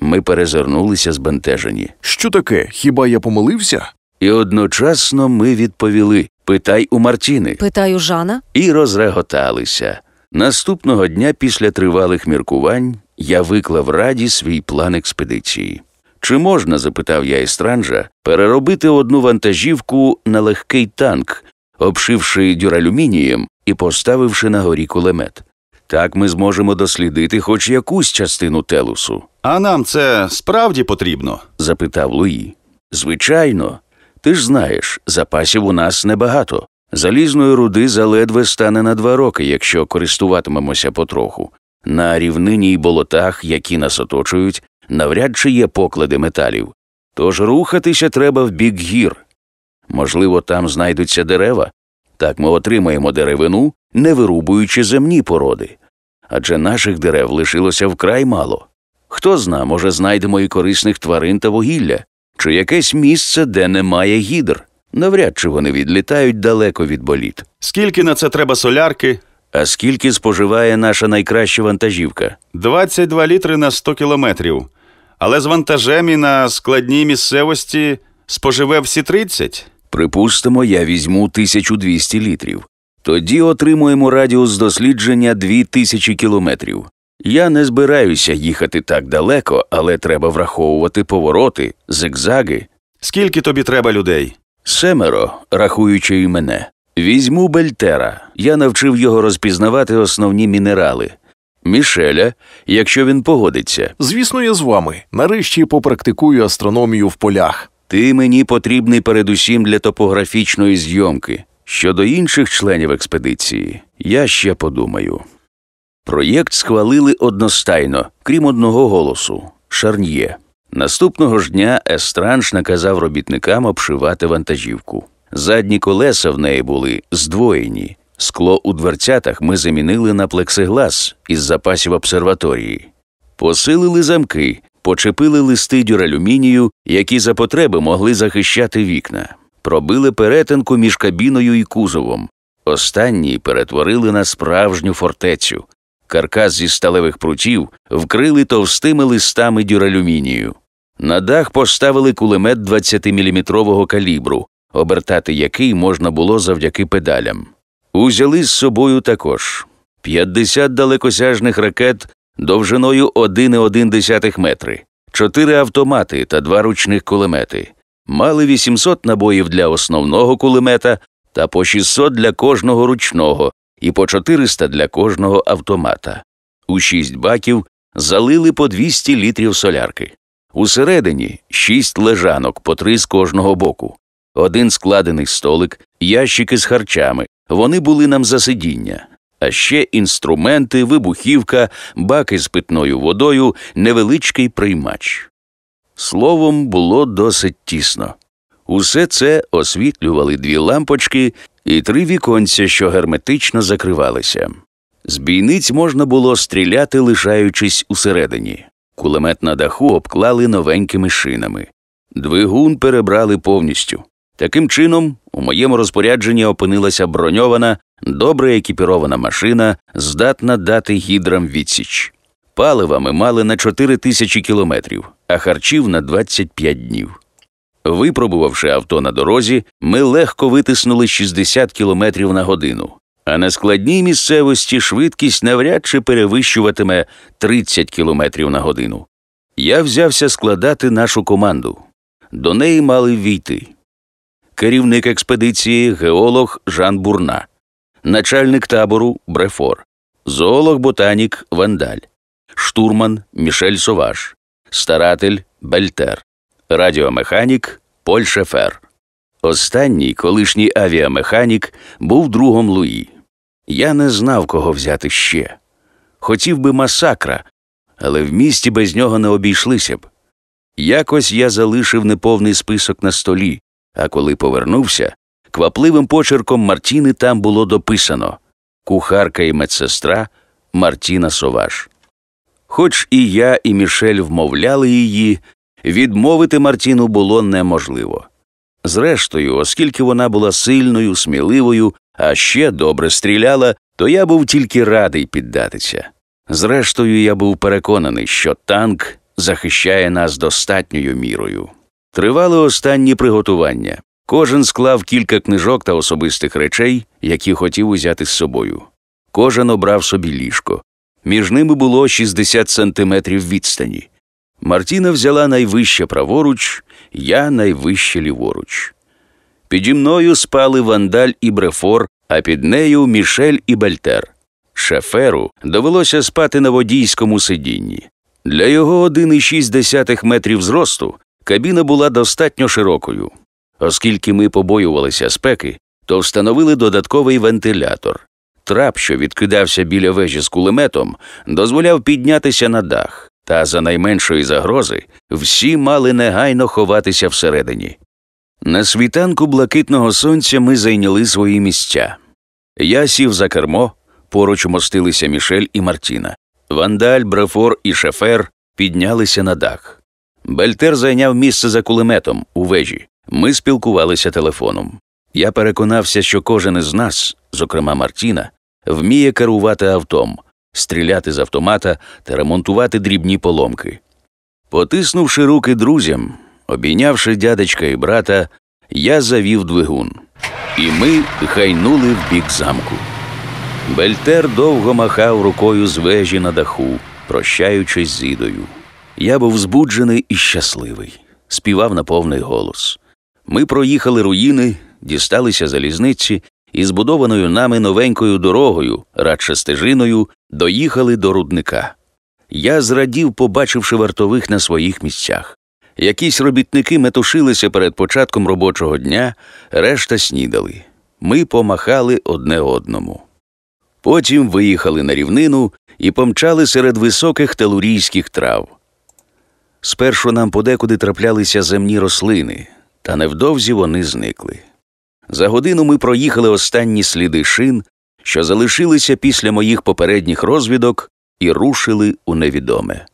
Speaker 3: Ми перезирнулися збентежені.
Speaker 5: Що таке? Хіба я помилився?
Speaker 3: І одночасно ми відповіли Питай у Мартіни.
Speaker 4: Питаю Жана.
Speaker 3: І розреготалися. Наступного дня, після тривалих міркувань, я виклав раді свій план експедиції. Чи можна, запитав я Естранжа, переробити одну вантажівку на легкий танк, обшивши дюралюмінієм і поставивши на горі кулемет? Так ми зможемо дослідити хоч якусь частину телусу,
Speaker 1: А нам це справді потрібно.
Speaker 3: запитав Луї. Звичайно, ти ж знаєш, запасів у нас небагато. Залізної руди заледве стане на два роки, якщо користуватимемося потроху. На рівнині й болотах, які нас оточують, навряд чи є поклади металів. Тож рухатися треба в бік гір. Можливо, там знайдуться дерева. Так ми отримаємо деревину, не вирубуючи земні породи. Адже наших дерев лишилося вкрай мало. Хто зна, може, знайдемо і корисних тварин та вугілля, чи якесь місце, де немає гідр. Навряд чи вони відлітають далеко від боліт.
Speaker 1: Скільки на це треба солярки?
Speaker 3: А скільки споживає наша найкраща вантажівка?
Speaker 1: 22 літри на 100 кілометрів. Але з вантажем і на складній місцевості споживе всі 30.
Speaker 3: Припустимо, я візьму 1200 літрів. Тоді отримуємо радіус дослідження 2000 кілометрів. Я не збираюся їхати так далеко, але треба враховувати повороти, зигзаги.
Speaker 1: Скільки тобі треба людей?
Speaker 3: Семеро, рахуючи і мене. Візьму Бельтера. Я навчив його розпізнавати основні мінерали. Мішеля, якщо він погодиться.
Speaker 5: Звісно, я з вами. Нарешті попрактикую астрономію в полях.
Speaker 3: Ти мені потрібний передусім для топографічної зйомки. Щодо інших членів експедиції, я ще подумаю. Проєкт схвалили одностайно, крім одного голосу Шарньє. Наступного ж дня Естранж наказав робітникам обшивати вантажівку. Задні колеса в неї були здвоєні. Скло у дверцятах ми замінили на плексиглас із запасів обсерваторії. Посилили замки, почепили листи дюралюмінію, які за потреби могли захищати вікна, пробили перетинку між кабіною і кузовом. Останній перетворили на справжню фортецю. Каркас зі сталевих прутів вкрили товстими листами дюралюмінію. На дах поставили кулемет 20-мм калібру, обертати який можна було завдяки педалям. Узяли з собою також 50 далекосяжних ракет довжиною 1,1 метри, 4 автомати та 2 ручних кулемети. Мали 800 набоїв для основного кулемета та по 600 для кожного ручного і по 400 для кожного автомата. У шість баків залили по 200 літрів солярки. Усередині шість лежанок по три з кожного боку, один складений столик, ящики з харчами. Вони були нам за сидіння. А ще інструменти, вибухівка, баки з питною водою, невеличкий приймач. Словом, було досить тісно. Усе це освітлювали дві лампочки і три віконця, що герметично закривалися. З бійниць можна було стріляти, лишаючись усередині. Кулемет на даху обклали новенькими шинами. Двигун перебрали повністю. Таким чином, у моєму розпорядженні опинилася броньована, добре екіпірована машина, здатна дати гідрам відсіч. Палива ми мали на 4 тисячі кілометрів, а харчів на 25 днів. Випробувавши авто на дорозі, ми легко витиснули 60 кілометрів на годину, а на складній місцевості швидкість навряд чи перевищуватиме 30 кілометрів на годину. Я взявся складати нашу команду. До неї мали війти. Керівник експедиції геолог Жан Бурна, начальник табору Брефор, зоолог-ботанік Вандаль, штурман Мішель Соваш, старатель Бельтер, радіомеханік Поль Шефер. Останній колишній авіамеханік був другом Луї. Я не знав, кого взяти ще. Хотів би Масакра, але в місті без нього не обійшлися б. Якось я залишив неповний список на столі, а коли повернувся, квапливим почерком Мартіни там було дописано кухарка і медсестра Мартіна Соваш. Хоч і я, і Мішель вмовляли її, відмовити Мартіну було неможливо. Зрештою, оскільки вона була сильною, сміливою, а ще добре стріляла, то я був тільки радий піддатися. Зрештою, я був переконаний, що танк захищає нас достатньою мірою. Тривали останні приготування. Кожен склав кілька книжок та особистих речей, які хотів узяти з собою. Кожен обрав собі ліжко. Між ними було 60 сантиметрів відстані. Мартіна взяла найвище праворуч, я найвище ліворуч. Піді мною спали вандаль і брефор, а під нею Мішель і Бальтер. Шеферу довелося спати на водійському сидінні. Для його 1,6 метрів зросту кабіна була достатньо широкою. Оскільки ми побоювалися спеки, то встановили додатковий вентилятор. Трап, що відкидався біля вежі з кулеметом, дозволяв піднятися на дах, та за найменшої загрози всі мали негайно ховатися всередині. На світанку блакитного сонця ми зайняли свої місця. Я сів за кермо, поруч мостилися Мішель і Мартіна. Вандаль, Брефор і Шефер піднялися на дах. Бельтер зайняв місце за кулеметом у вежі. Ми спілкувалися телефоном. Я переконався, що кожен із нас, зокрема Мартіна, вміє керувати автом, стріляти з автомата та ремонтувати дрібні поломки. Потиснувши руки друзям, обійнявши дядечка і брата, я завів двигун, і ми гайнули в бік замку. Бельтер довго махав рукою з вежі на даху, прощаючись з Ідою. Я був збуджений і щасливий, співав на повний голос. Ми проїхали руїни, дісталися залізниці і збудованою нами новенькою дорогою, радше стежиною, доїхали до рудника. Я зрадів, побачивши вартових на своїх місцях. Якісь робітники метушилися перед початком робочого дня, решта снідали. Ми помахали одне одному. Потім виїхали на рівнину і помчали серед високих телурійських трав. Спершу нам подекуди траплялися земні рослини, та невдовзі вони зникли. За годину ми проїхали останні сліди шин, що залишилися після моїх попередніх розвідок, і рушили у невідоме.